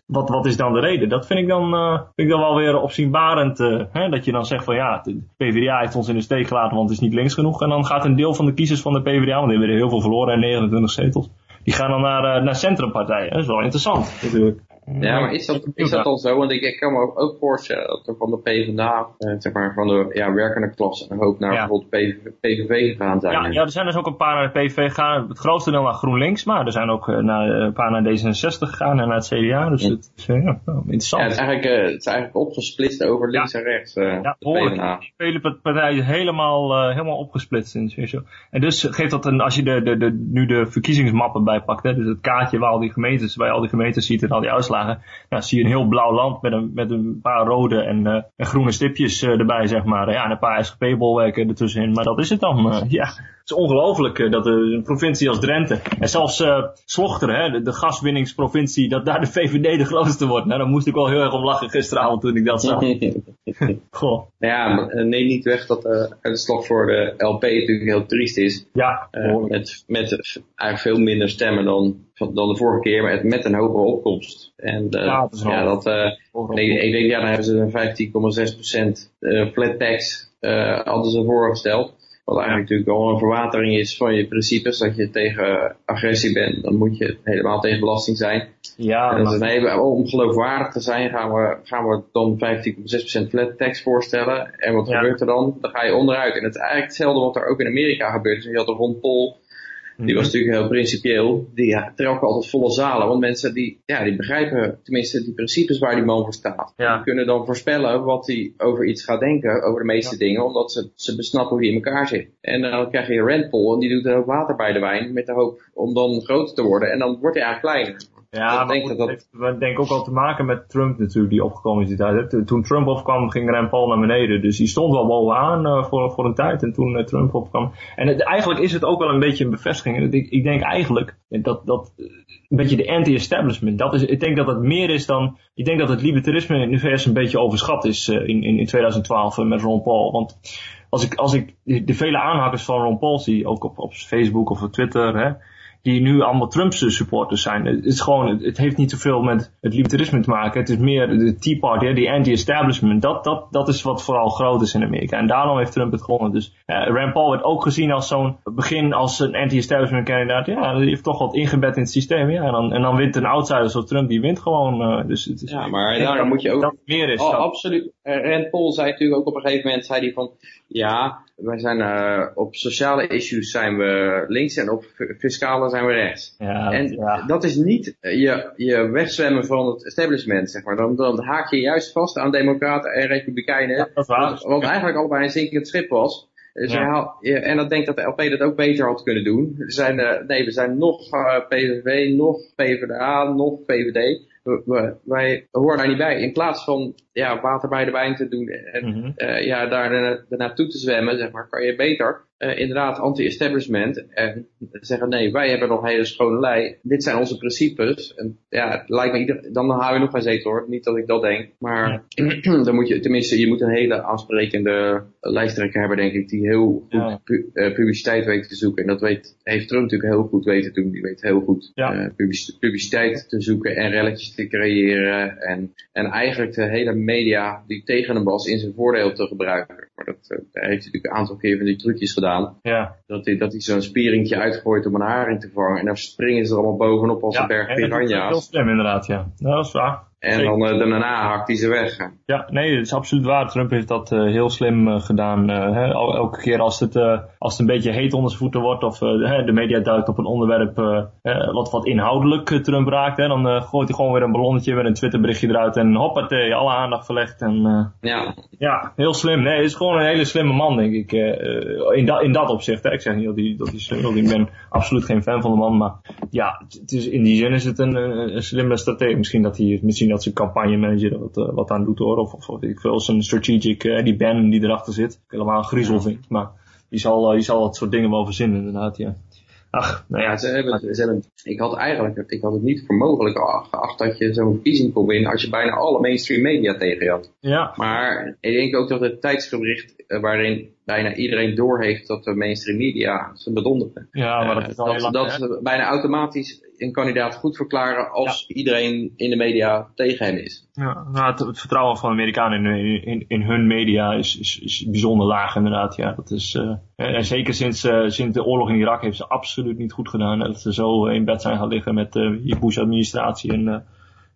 wat, wat is dan de reden? Dat vind ik dan, uh, vind ik dan wel weer opzienbarend. Uh, hè? Dat je dan zegt van ja, de PvdA heeft ons in de steek gelaten, want het is niet links genoeg. En dan gaat een deel van de kiezers van de PvdA, want die hebben er heel veel verloren en 29 zetels. Die gaan dan naar, uh, naar centrumpartijen. Dat is wel interessant natuurlijk. Ja, maar is dat, is dat al zo? Want ik, ik kan me ook voorstellen dat er van de PvdA, eh, zeg maar van de ja, werkende klasse, een hoop naar ja. bijvoorbeeld PVV, PVV gegaan zijn. Ja, ja, er zijn dus ook een paar naar de PVV gegaan. Het grootste deel naar GroenLinks, maar er zijn ook naar, een paar naar D66 gegaan en naar het CDA. Dus ja. het is ja, interessant. Ja, het is eigenlijk, uh, het is eigenlijk opgesplitst over links en rechts. Uh, ja, behoorlijk. Vele partijen helemaal, uh, helemaal opgesplitst. En, zo. en dus geeft dat een, als je de, de, de, nu de verkiezingsmappen bijpakt, hè, dus het kaartje waar al die gemeentes, waar je al die gemeentes ziet en al die uitslagen nou, zie je een heel blauw land met een, met een paar rode en, uh, en groene stipjes uh, erbij, zeg maar. Ja, en een paar SGP-bolwerken ertussenin. Maar dat is het dan. Uh, ja, is ongelooflijk dat een provincie als Drenthe, en zelfs Slochteren, hè, de, de gaswinningsprovincie, dat daar de VVD de grootste wordt. Nou, daar moest ik wel heel erg om lachen gisteravond toen ik dat zag. Goh. Ja, maar neem niet weg dat de uitslag voor de LP natuurlijk heel triest is. Ja, met, met eigenlijk veel minder stemmen dan dan de vorige keer, maar met een hogere opkomst. En uh, ja, dat, ja, dat uh, nee, ik denk, ja, dan hebben ze een 15,6% uh, flat tax uh, hadden ze voorgesteld. Wat eigenlijk natuurlijk al een verwatering is van je principes. Dat je tegen agressie bent, dan moet je helemaal tegen belasting zijn. Ja, en maar... nee, om geloofwaardig te zijn gaan we, gaan we dan 15,6% flat tax voorstellen. En wat ja. gebeurt er dan? Dan ga je onderuit. En het is eigenlijk hetzelfde wat er ook in Amerika gebeurt. Dus je had de Ron Paul die was natuurlijk heel principieel. Die ja, trok altijd volle zalen. Want mensen die, ja, die begrijpen tenminste die principes waar die man voor staat. Ja. Die kunnen dan voorspellen wat hij over iets gaat denken. Over de meeste ja. dingen. Omdat ze, ze besnappen hoe die in elkaar zit. En dan krijg je Rand Paul. En die doet er ook water bij de wijn. Met de hoop om dan groter te worden. En dan wordt hij eigenlijk kleiner. Ja, maar denk dat dat... heeft dat... denk ook al te maken met Trump natuurlijk, die opgekomen is die tijd. Toen Trump opkwam, ging Rand Paul naar beneden. Dus die stond wel bovenaan uh, voor, voor een tijd. En toen uh, Trump opkwam. En het, eigenlijk is het ook wel een beetje een bevestiging. Ik, ik denk eigenlijk dat, dat een beetje de anti-establishment. Dat is, ik denk dat het meer is dan. Ik denk dat het libertarisme in de VS een beetje overschat is uh, in, in, in 2012 met Ron Paul. Want als ik, als ik de, vele aanhangers van Ron Paul zie, ook op, op Facebook of op Twitter, hè, die nu allemaal Trumpse supporters zijn. Het, is gewoon, het heeft niet zoveel met het libertarisme te maken. Het is meer de Tea Party, die anti-establishment. Dat, dat, dat is wat vooral groot is in Amerika. En daarom heeft Trump het gewonnen. Dus Rand Paul werd ook gezien als zo'n begin als een anti-establishment kandidaat. Ja, die heeft toch wat ingebed in het systeem. Ja, en dan, en dan wint een outsider zoals Trump, die wint gewoon. Uh, dus het is, ja, maar daarom moet je ook... Dat meer is. Oh, dat. absoluut. Rand Paul zei natuurlijk ook op een gegeven moment, zei hij van, ja, wij zijn uh, op sociale issues zijn we links en op fiscale zijn we rechts. Ja, en ja. dat is niet je, je wegzwemmen van het establishment, zeg maar. Dan, dan haak je juist vast aan democraten en republikeinen. Ja, dat wat, wat eigenlijk allebei een zinkend schip was. Dus haal- ja, en dat denkt dat de LP dat ook beter had kunnen doen. We zijn, eh, nee, we zijn nog eh, PVV, nog PvdA, nog VVD. we- we- wij horen daar niet bij. In plaats van ja, water bij de wijn te doen en eh, ja, daar na- naartoe te zwemmen, zeg maar, kan je beter eh, inderdaad anti-establishment en zeggen nee, wij hebben nog een hele schone lei. Dit zijn onze principes. En ja, het lijkt me ieder, dan hou je nog geen zetel hoor. Niet dat ik dat denk. Maar dan moet je, tenminste, je moet een hele aansprekende lijsttrekker hebben, denk ik, die heel goed Ja. pu- eh, publiciteit weet te zoeken. En dat weet, heeft Trump natuurlijk heel goed weten te doen. Die weet heel goed Ja. eh, publici- publiciteit te zoeken en relletjes te creëren. En, en eigenlijk de hele media die tegen hem was in zijn voordeel te gebruiken. Maar dat, eh, daar heeft hij natuurlijk een aantal keer van die trucjes gedaan. Ja. Dat hij, dat hij zo'n spieringtje uitgooit om een haring te vangen. En dan springen ze er allemaal bovenop als een berg en dat is heel piranha's. slim inderdaad, ja. Dat is waar. En dan eh, daarna hakt hij ze weg. Ja, nee, dat is absoluut waar. Trump heeft dat eh, heel slim eh, gedaan. Hè, el- elke keer als het, als het een beetje heet onder zijn voeten wordt of de media duikt op een onderwerp wat, wat inhoudelijk Trump raakt, hè, dan gooit hij gewoon weer een ballonnetje met een Twitterberichtje eruit en hoppatee, alle aandacht verlegd. En, Ja, ja, heel slim. Nee, het is gewoon een hele slimme man, denk ik. in, dat in dat opzicht. Hè. Ik zeg niet dat hij, dat hij slim is. Ik ben absoluut geen fan van de man. Maar ja, het is, in die zin is het een, een, een slimme stratege. Misschien dat hij, misschien dat zijn campagnemanager er wat, eh, wat aan doet hoor. Of, of, of ik veel, zijn strategic, eh, die Ben die erachter zit. Ik helemaal een griezel vind. Maar die zal, eh, die zal dat soort dingen wel verzinnen, inderdaad. Ja. Ach, nou ja. ja ze hebben, ze hebben, ik had eigenlijk ik had het niet voor mogelijk geacht dat je zo'n verkiezing kon winnen als je bijna alle mainstream media tegen je had. Ja, Maar ik denk ook dat het tijdsgewicht eh, waarin bijna iedereen doorheeft dat de mainstream media ze bedonderen. ja maar dat is al lang. dat bijna automatisch een kandidaat goed verklaren als iedereen in de media tegen hem is. Ja, nou, het, het vertrouwen van de Amerikanen in, in, in hun media is, is, is bijzonder laag inderdaad. Ja, dat is, eh, en zeker sinds, eh, sinds de oorlog in Irak heeft ze absoluut niet goed gedaan. Dat ze zo in bed zijn gaan liggen met de Bush-administratie en, eh,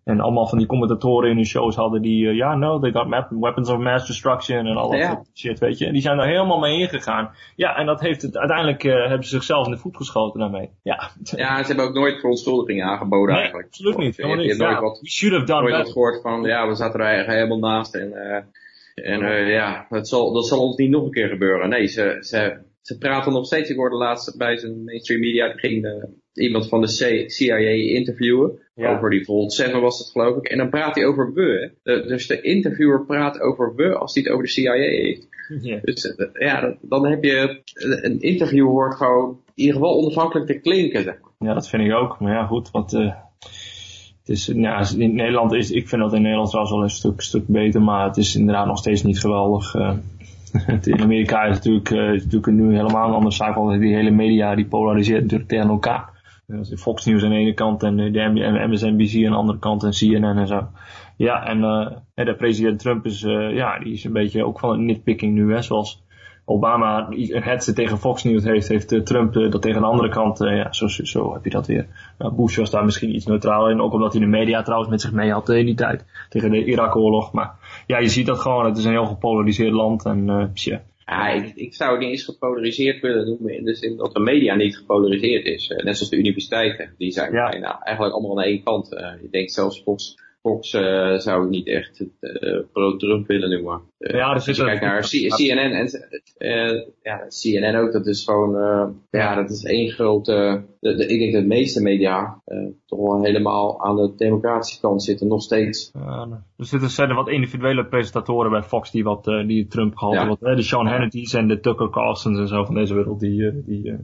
en allemaal van die commentatoren in hun shows hadden die, eh, ja, no, they got weapons of mass destruction en al dat Ja. shit, weet je. En die zijn daar helemaal mee ingegaan. Ja, en dat heeft het, uiteindelijk eh, hebben ze zichzelf in de voet geschoten daarmee. Ja, Ja, ze hebben ook nooit verontschuldigingen aangeboden nee, eigenlijk. absoluut niet. Je, je niet. hebt nooit Ja, wat, we should have done nooit wat gehoord van, ja, we zaten er eigenlijk helemaal naast en, eh, en ja, dat zal, dat zal ons niet nog een keer gebeuren. Nee, ze, ze, ze praten nog steeds. Ik hoorde laatst bij zijn mainstream media, ging iemand van de CIA interviewen. Ja. Over die Vault 7 was het geloof ik. En dan praat hij over we. De- dus de interviewer praat over we als hij het over de CIA heeft. Ja. Dus eh, ja, dan heb je, een interview hoort gewoon in ieder geval onafhankelijk te klinken. Zeg maar. Ja, dat vind ik ook. Maar ja, goed, wat, eh het is, ja, in Nederland is, ik vind dat in Nederland trouwens wel een stuk, stuk beter, maar het is inderdaad nog steeds niet geweldig. eh. In Amerika is het natuurlijk, is natuurlijk nu helemaal een andere zaak, want die hele media die polariseert natuurlijk tegen elkaar. Fox News aan de ene kant en de MSNBC aan de andere kant en CNN en zo. Ja, en en de president Trump is, eh, ja, die is een beetje ook van het nitpicking nu, hè, zoals Obama een headset tegen Fox News heeft, heeft eh, Trump dat tegen de andere kant, ja, zo, zo, heb je dat weer. Nou, Bush was daar misschien iets neutraal in, ook omdat hij de media trouwens met zich mee had in die tijd, tegen de Irak-oorlog. Maar ja, je ziet dat gewoon, het is een heel gepolariseerd land en tja. Ja, ik, ik zou het niet eens gepolariseerd willen noemen in de zin dat de media niet gepolariseerd is. Eh, net zoals de universiteiten, die zijn Ja. bijna eigenlijk allemaal aan één kant. Eh, ik denk zelfs Fox, Fox eh, zou ik niet echt eh, pro-Trump willen noemen. Eh, Ja, er als zit je een- kijkt naar C- CNN en eh, ja, CNN ook, dat is gewoon, eh, ja, dat is één grote, de, de- ik denk dat de meeste media eh, toch wel helemaal aan de democratische kant zitten, nog steeds. Er zitten zijn er wat individuele presentatoren bij Fox die, wat, eh, die Trump gehad Ja. hebben. Eh, de Sean Hannity's en de Tucker Carlsons en zo van deze wereld, die, eh, die, eh,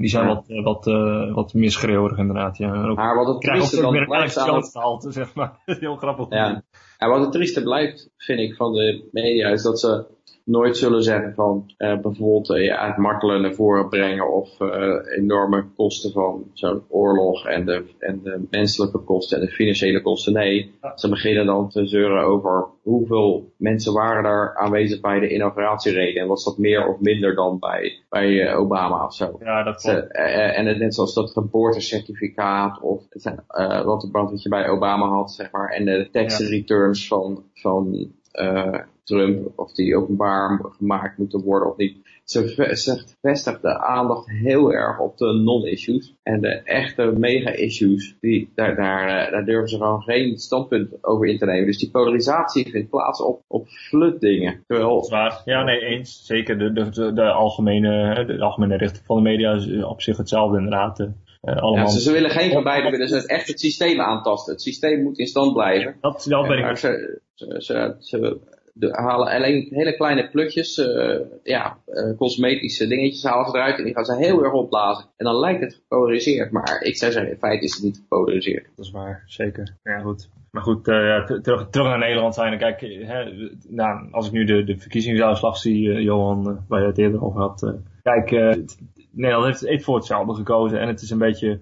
die zijn Ja. wat, eh, wat, eh, wat meer schreeuwerig inderdaad. Ja. Ook, Maar wat het trieste dan blijft aan Jones gehalte, zeg maar. Heel grappig. Ja. En wat het trieste blijft, vind ik, van de media, is dat ze nooit zullen zeggen van eh, bijvoorbeeld eh, ja, het martelen naar voren brengen of eh, enorme kosten van zo'n oorlog en de, en de menselijke kosten en de financiële kosten. Nee, ze beginnen dan te zeuren over hoeveel mensen waren er aanwezig bij de inauguratiereden en was dat meer of minder dan bij, bij Obama of zo. Ja, dat klopt. en het net zoals dat geboortecertificaat of eh, wat, wat je bij Obama had, zeg maar, en de tax Ja. returns van, van eh, Trump, of die openbaar gemaakt moeten worden of niet. Ze, ze vestigt de aandacht heel erg op de non-issues. En de echte mega-issues, daar, daar, eh, daar durven ze gewoon geen standpunt over in te nemen. Dus die polarisatie vindt plaats op, op flutdingen. Terwijl, Zwaar. Ja, nee, eens. Zeker de, de, de, de algemene, de algemene richting van de media is eh, op zich hetzelfde inderdaad. Eh, Ja, allemaal. ze, ze willen geen van beide, willen ze het echt het systeem aantasten. Het systeem moet in stand blijven. dat, dat ben ik maar ze, ze, ze, ze de- halen alleen hele kleine plukjes, eh, ja, eh, cosmetische dingetjes halen ze eruit en die gaan ze heel erg opblazen. En dan lijkt het gepolariseerd, maar ik zou zeggen, in feite is het niet gepolariseerd. Dat is waar, zeker. Ja, goed. Maar goed, eh, ja, terug, terug naar Nederland zijn. En kijk, eh, hè, nou, als ik nu de, de verkiezingsuitslag zie, eh, Johan, eh, waar je het eerder over had. eh, kijk, eh, Nederland heeft, heeft voor hetzelfde gekozen. En het is een beetje...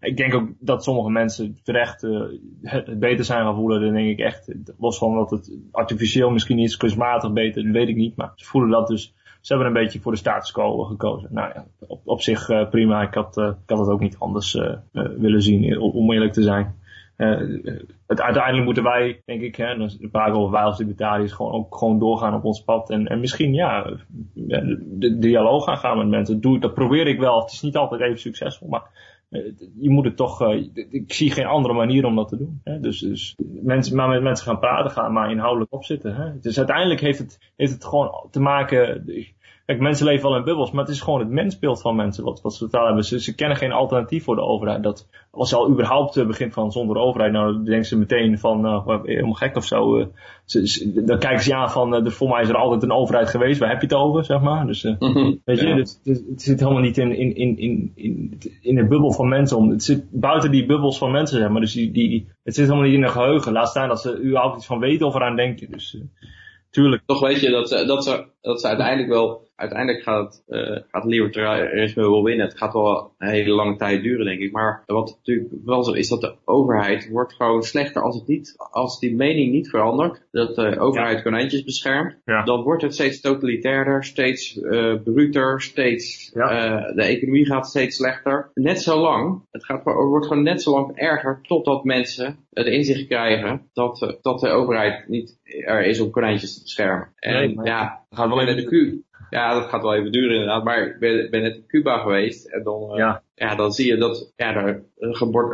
Ik denk ook dat sommige mensen terecht eh, het beter zijn gaan voelen. Dan denk ik echt, los van dat het artificieel misschien iets kunstmatig beter, dat weet ik niet. Maar ze voelen dat dus... Ze hebben een beetje voor de status quo gekozen. Nou ja, op, op zich eh, prima. Ik had, eh, ik had het ook niet anders willen zien, om eerlijk te zijn. Eh, het, uiteindelijk moeten wij, denk ik, hè, dan praat ik over wij als libertariërs, gewoon ook gewoon doorgaan op ons pad. En, en misschien, ja, de, de dialoog gaan gaan met mensen. Doe, dat probeer ik wel. Het is niet altijd even succesvol, maar eh, je moet het toch, eh, ik zie geen andere manier om dat te doen. Hè? Dus, dus mensen, maar met mensen gaan praten, gaan maar inhoudelijk opzitten. Hè? Dus uiteindelijk heeft het, heeft het gewoon te maken, Kijk, mensen leven wel in bubbels, maar het is gewoon het mensbeeld van mensen wat, wat ze totaal hebben. Ze, ze kennen geen alternatief voor de overheid. Dat, als ze al überhaupt uh, begint van zonder overheid, nou dan denken ze meteen van uh, helemaal gek of zo. Uh, ze, ze, dan kijken ze aan van, uh, voor mij is er altijd een overheid geweest, waar heb je het over, zeg maar. Dus, uh, weet je, ja. dus, dus, het zit helemaal niet in, in, in, in, in, in de bubbel van mensen. Om, het zit buiten die bubbels van mensen, zeg maar. Dus die, die, het zit helemaal niet in hun geheugen. Laat staan dat ze überhaupt iets van weten of eraan denken. Dus, tuurlijk. Toch weet je dat, dat, ze, dat ze uiteindelijk wel uiteindelijk gaat, uh, gaat libertarisme wel winnen. Het gaat wel een hele lange tijd duren, denk ik. Maar wat natuurlijk wel zo is, dat de overheid wordt gewoon slechter als het niet, als die mening niet verandert. Dat de overheid ja. konijntjes beschermt. Ja. Dan wordt het steeds totalitairder, steeds uh, bruter, steeds, ja. uh, de economie gaat steeds slechter. Net zo lang, het gaat, wordt gewoon net zo lang erger totdat mensen het inzicht krijgen dat, dat de overheid niet er is om konijntjes te beschermen. En nee, ja, gaat wel in de Q. Ja, dat gaat wel even duren inderdaad. Maar ik ben, ben net in Cuba geweest. En dan, uh, ja. ja. dan zie je dat, ja, er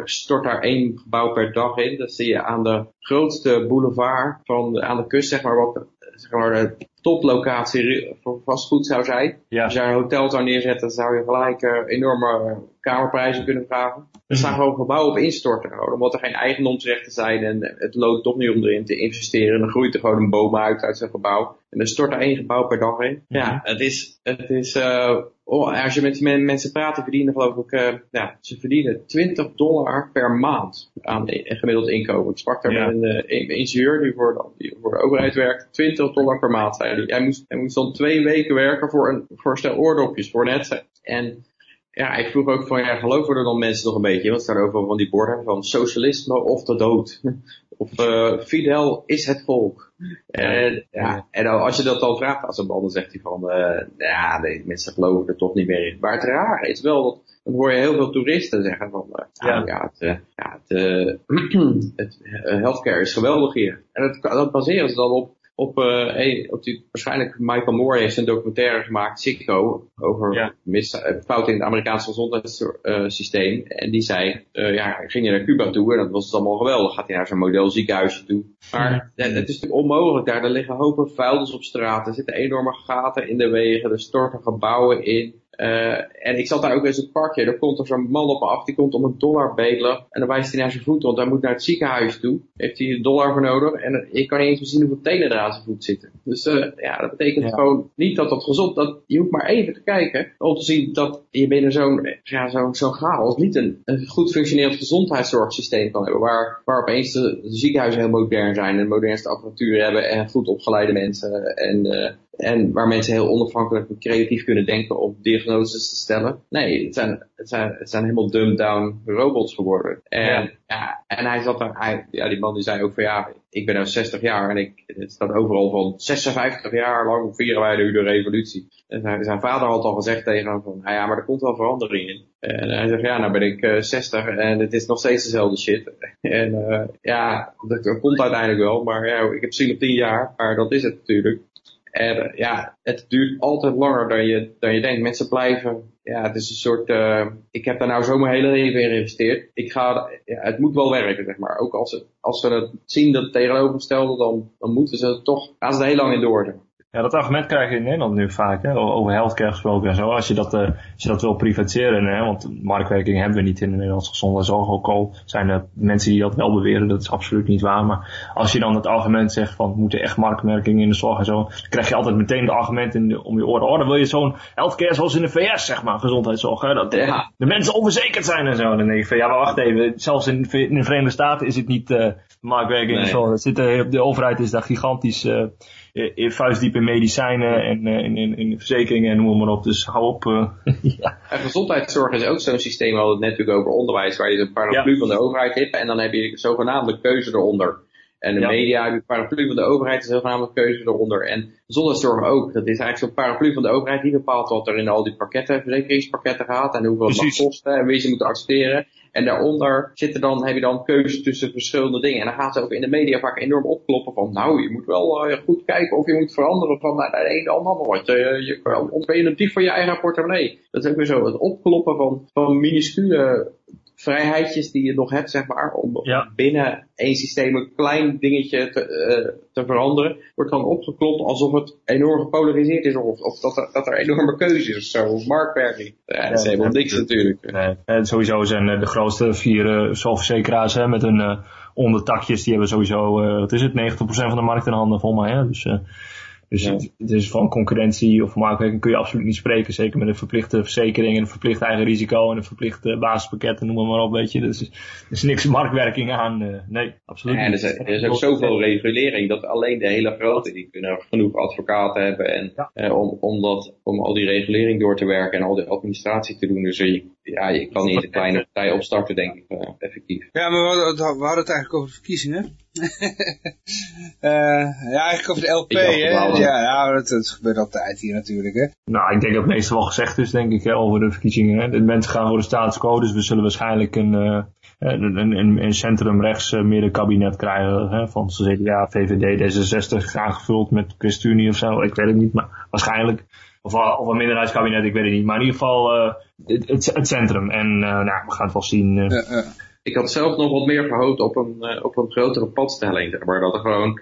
stort daar één gebouw per dag in. Dat zie je aan de grootste boulevard van de, aan de kust, zeg maar, wat zeg maar, de toplocatie voor vastgoed zou zijn. Ja. Als je een hotel zou neerzetten, dan zou je gelijk uh, enorme kamerprijzen kunnen vragen. Er staan gewoon gebouwen op instorten. Gewoon, omdat er geen eigendomsrechten zijn en het loopt toch niet om erin te investeren. Dan groeit er gewoon een boom uit uit zo'n gebouw. En er stort er één gebouw per dag in. Ja, het is, het is, uh, oh, als je met mensen praat, die verdienen geloof ik, uh, ja, ze verdienen 20 dollar per maand aan gemiddeld inkomen. Ik sprak daar ja. met een, een ingenieur die voor, de, die voor de overheid werkt. 20 dollar per maand, zei hij. Hij moest, hij moest dan twee weken werken voor een, voor stel oordopjes, voor een headset. En ja, ik vroeg ook van, ja, geloven er dan mensen nog een beetje? Want het staat overal van die borden van socialisme of de dood. Of uh, Fidel is het volk. En, ja, en als je dat dan vraagt aan zijn man, dan zegt hij van, uh, ja, nee, mensen geloven er toch niet meer in. Maar het rare is wel dat, dan hoor je heel veel toeristen zeggen van, uh, ja. ja, het, uh, ja, het, het healthcare is geweldig hier. En dat, dat baseren ze dan op op, hey, op die, waarschijnlijk Michael Moore heeft een documentaire gemaakt, Sicko, over ja. uh, fouten in het Amerikaanse gezondheidssysteem. Uh, en die zei, ja, hij ging naar Cuba toe en dat was allemaal geweldig. Gaat hij naar zo'n model ziekenhuisje toe. Maar ja. het is natuurlijk onmogelijk daar. Er liggen hopen vuilnis op straat. Er zitten enorme gaten in de wegen. Er storten gebouwen in. Uh, en ik zat daar ook eens in het parkje. Er komt er zo'n man op me af. Die komt om een dollar bedelen. En dan wijst hij naar zijn voet. Want hij moet naar het ziekenhuis toe. Heeft hij een dollar voor nodig. En ik kan niet eens meer zien hoeveel tenen er aan zijn voet zitten. Dus uh, ja, dat betekent ja. gewoon niet dat dat gezond... Dat, je hoeft maar even te kijken. Om te zien dat je binnen zo'n ja, zo'n zo chaos niet een, een goed functionerend gezondheidszorgsysteem kan hebben. Waar, waar opeens de, de ziekenhuizen heel modern zijn. En de modernste apparatuur hebben. En goed opgeleide mensen. En... Uh, en waar mensen heel onafhankelijk en creatief kunnen denken om diagnoses te stellen. Nee, het zijn, het zijn, het zijn helemaal dumbed down robots geworden. En, ja. ja en hij zat er, hij, ja, die man die zei ook van ja, ik ben nu 60 jaar en ik, het staat overal van 56 jaar lang vieren wij nu de revolutie. En zijn, zijn vader had al gezegd tegen hem van, nou ja, maar er komt wel verandering in. En hij zegt, ja, nou ben ik uh, 60 en het is nog steeds dezelfde shit. En uh, ja, dat, dat komt uiteindelijk wel, maar ja, ik heb zin op 10 jaar, maar dat is het natuurlijk. En ja, het duurt altijd langer dan je, dan je denkt. Mensen blijven, ja, het is een soort, uh, ik heb daar nou zo mijn hele leven in geïnvesteerd. Ik ga, het moet wel werken, zeg maar. Ook als ze, als ze het zien dat het tegenovergestelde, dan, dan moeten ze het toch, gaan ze heel lang in door. Ja, dat argument krijg je in Nederland nu vaak, hè, over healthcare gesproken en zo. Als je dat, uh, als je dat wil privatiseren, hè, want marktwerking hebben we niet in de Nederlandse gezondheidszorg. Ook al zijn er mensen die dat wel beweren, dat is absoluut niet waar. Maar als je dan het argument zegt van, we moeten echt marktwerking in de zorg en zo, dan krijg je altijd meteen het argument in de, om je oren. Oh, dan wil je zo'n healthcare zoals in de VS, zeg maar, gezondheidszorg. Hè, dat Ja. de mensen onverzekerd zijn en zo. Dan denk ik van, ja, maar wacht even. Zelfs in, in de Verenigde Staten is het niet uh, marktwerking en Nee. zo. Dat zit, de overheid is daar gigantisch uh, in vuistdiep in medicijnen en uh, in, in, in verzekeringen en noem maar op. Dus hou op. Uh, ja. En gezondheidszorg is ook zo'n systeem, we hadden het net natuurlijk over onderwijs, waar je een paraplu Ja. van de overheid hebt en dan heb je zogenaamde keuze eronder. En de Ja. media hebben een paraplu van de overheid, de zogenaamde keuze eronder. En gezondheidszorg ook. Dat is eigenlijk zo'n paraplu van de overheid die bepaalt wat er in al die pakketten, verzekeringspakketten gaat en hoeveel het mag Precies. kosten en wie ze moeten accepteren. En daaronder zitten dan, heb je dan keuze tussen verschillende dingen. En dan gaan ze ook in de media vaak enorm opkloppen van, nou, je moet wel eh, goed kijken of je moet veranderen van naar de een dan ander. Want je, je, of je een dief van je eigen portemonnee. Dat is ook weer zo, het opkloppen van, van minuscule vrijheidjes die je nog hebt, zeg maar, om Ja. binnen één systeem een klein dingetje te, eh, te veranderen, wordt dan opgeklopt alsof het enorm gepolariseerd is of, of dat, er, dat er enorme keuze is of zo, of marktwerking. Ja, dat is helemaal niks natuurlijk. Nee. En sowieso zijn eh, de grootste vier uh, zorgverzekeraars hè, met hun uh, ondertakjes, die hebben sowieso, wat is het, 90% van de markt in handen volgens mij. Hè? Dus, dus Ja. is van concurrentie of marktwerking kun je absoluut niet spreken. Zeker met een verplichte verzekering en een verplicht eigen risico en een verplichte basispakket en noem maar, maar op, weet je. Dus er is niks marktwerking aan. Uh, nee, absoluut Ja, en er niet. is, er is ook zoveel regulering dat alleen de hele grote, die kunnen genoeg advocaten hebben en, Ja. eh, om, om, dat, om al die regulering door te werken en al die administratie te doen. Dus je, ja, je kan niet een kleine partij opstarten, denk ik, eh, effectief. Ja, maar we hadden, we hadden het eigenlijk over de verkiezingen. Eh, ja, eigenlijk over de LP, hè. Ja, nou, dat, dat gebeurt altijd hier natuurlijk, hè. Nou, ik denk dat het meeste wel gezegd is, denk ik, hè, over de verkiezingen. Hè. De mensen gaan voor de status quo, dus we zullen waarschijnlijk een, uh, een, een, een centrum-rechts uh, middenkabinet krijgen. Hè, van CDA, VVD, D66 aangevuld met ChristenUnie of zo. Ik weet het niet, maar waarschijnlijk. Of, of een minderheidskabinet, ik weet het niet. Maar in ieder geval uh, het, het, het, centrum. En nou, we gaan het wel zien. Ja, ik had zelf nog wat meer gehoopt op een, op een grotere padstelling. Maar dat er gewoon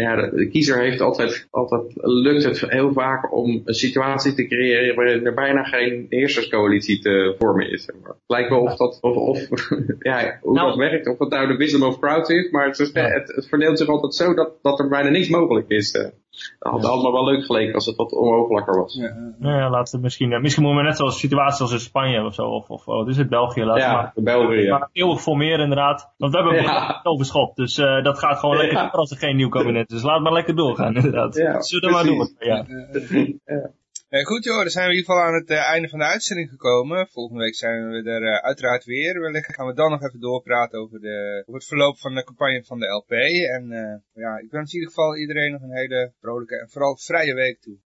ja, de, de, kiezer heeft altijd, altijd, lukt het heel vaak om een situatie te creëren waarin er bijna geen heerserscoalitie te vormen is. Zeg maar. Het lijkt wel of dat, of, of ja, hoe nou, dat werkt, of het nou de wisdom of crowds is, maar het, ja. het, het, verdeelt zich altijd zo dat, dat er bijna niks mogelijk is. Dat had allemaal wel leuk geleken als het wat onmogelijker was. Ja, ja laten we misschien, misschien moeten we net zoals situatie als in Spanje of zo, of, of wat is het, België, laten ja, maar, België, ja. maar eeuwig formeren inderdaad. Want we hebben ja. overschot, dus uh, dat gaat gewoon lekker door als er geen nieuw kabinet is. Dus laat maar lekker doorgaan, inderdaad. Ja, Zullen we maar door. Ja. Uh, goed joh, dan zijn we in ieder geval aan het uh, einde van de uitzending gekomen. Volgende week zijn we er uh, uiteraard weer. Wellicht gaan we dan nog even doorpraten over, de, over het verloop van de campagne van de LP. En ja, ik wens in ieder geval iedereen nog een hele vrolijke en vooral vrije week toe.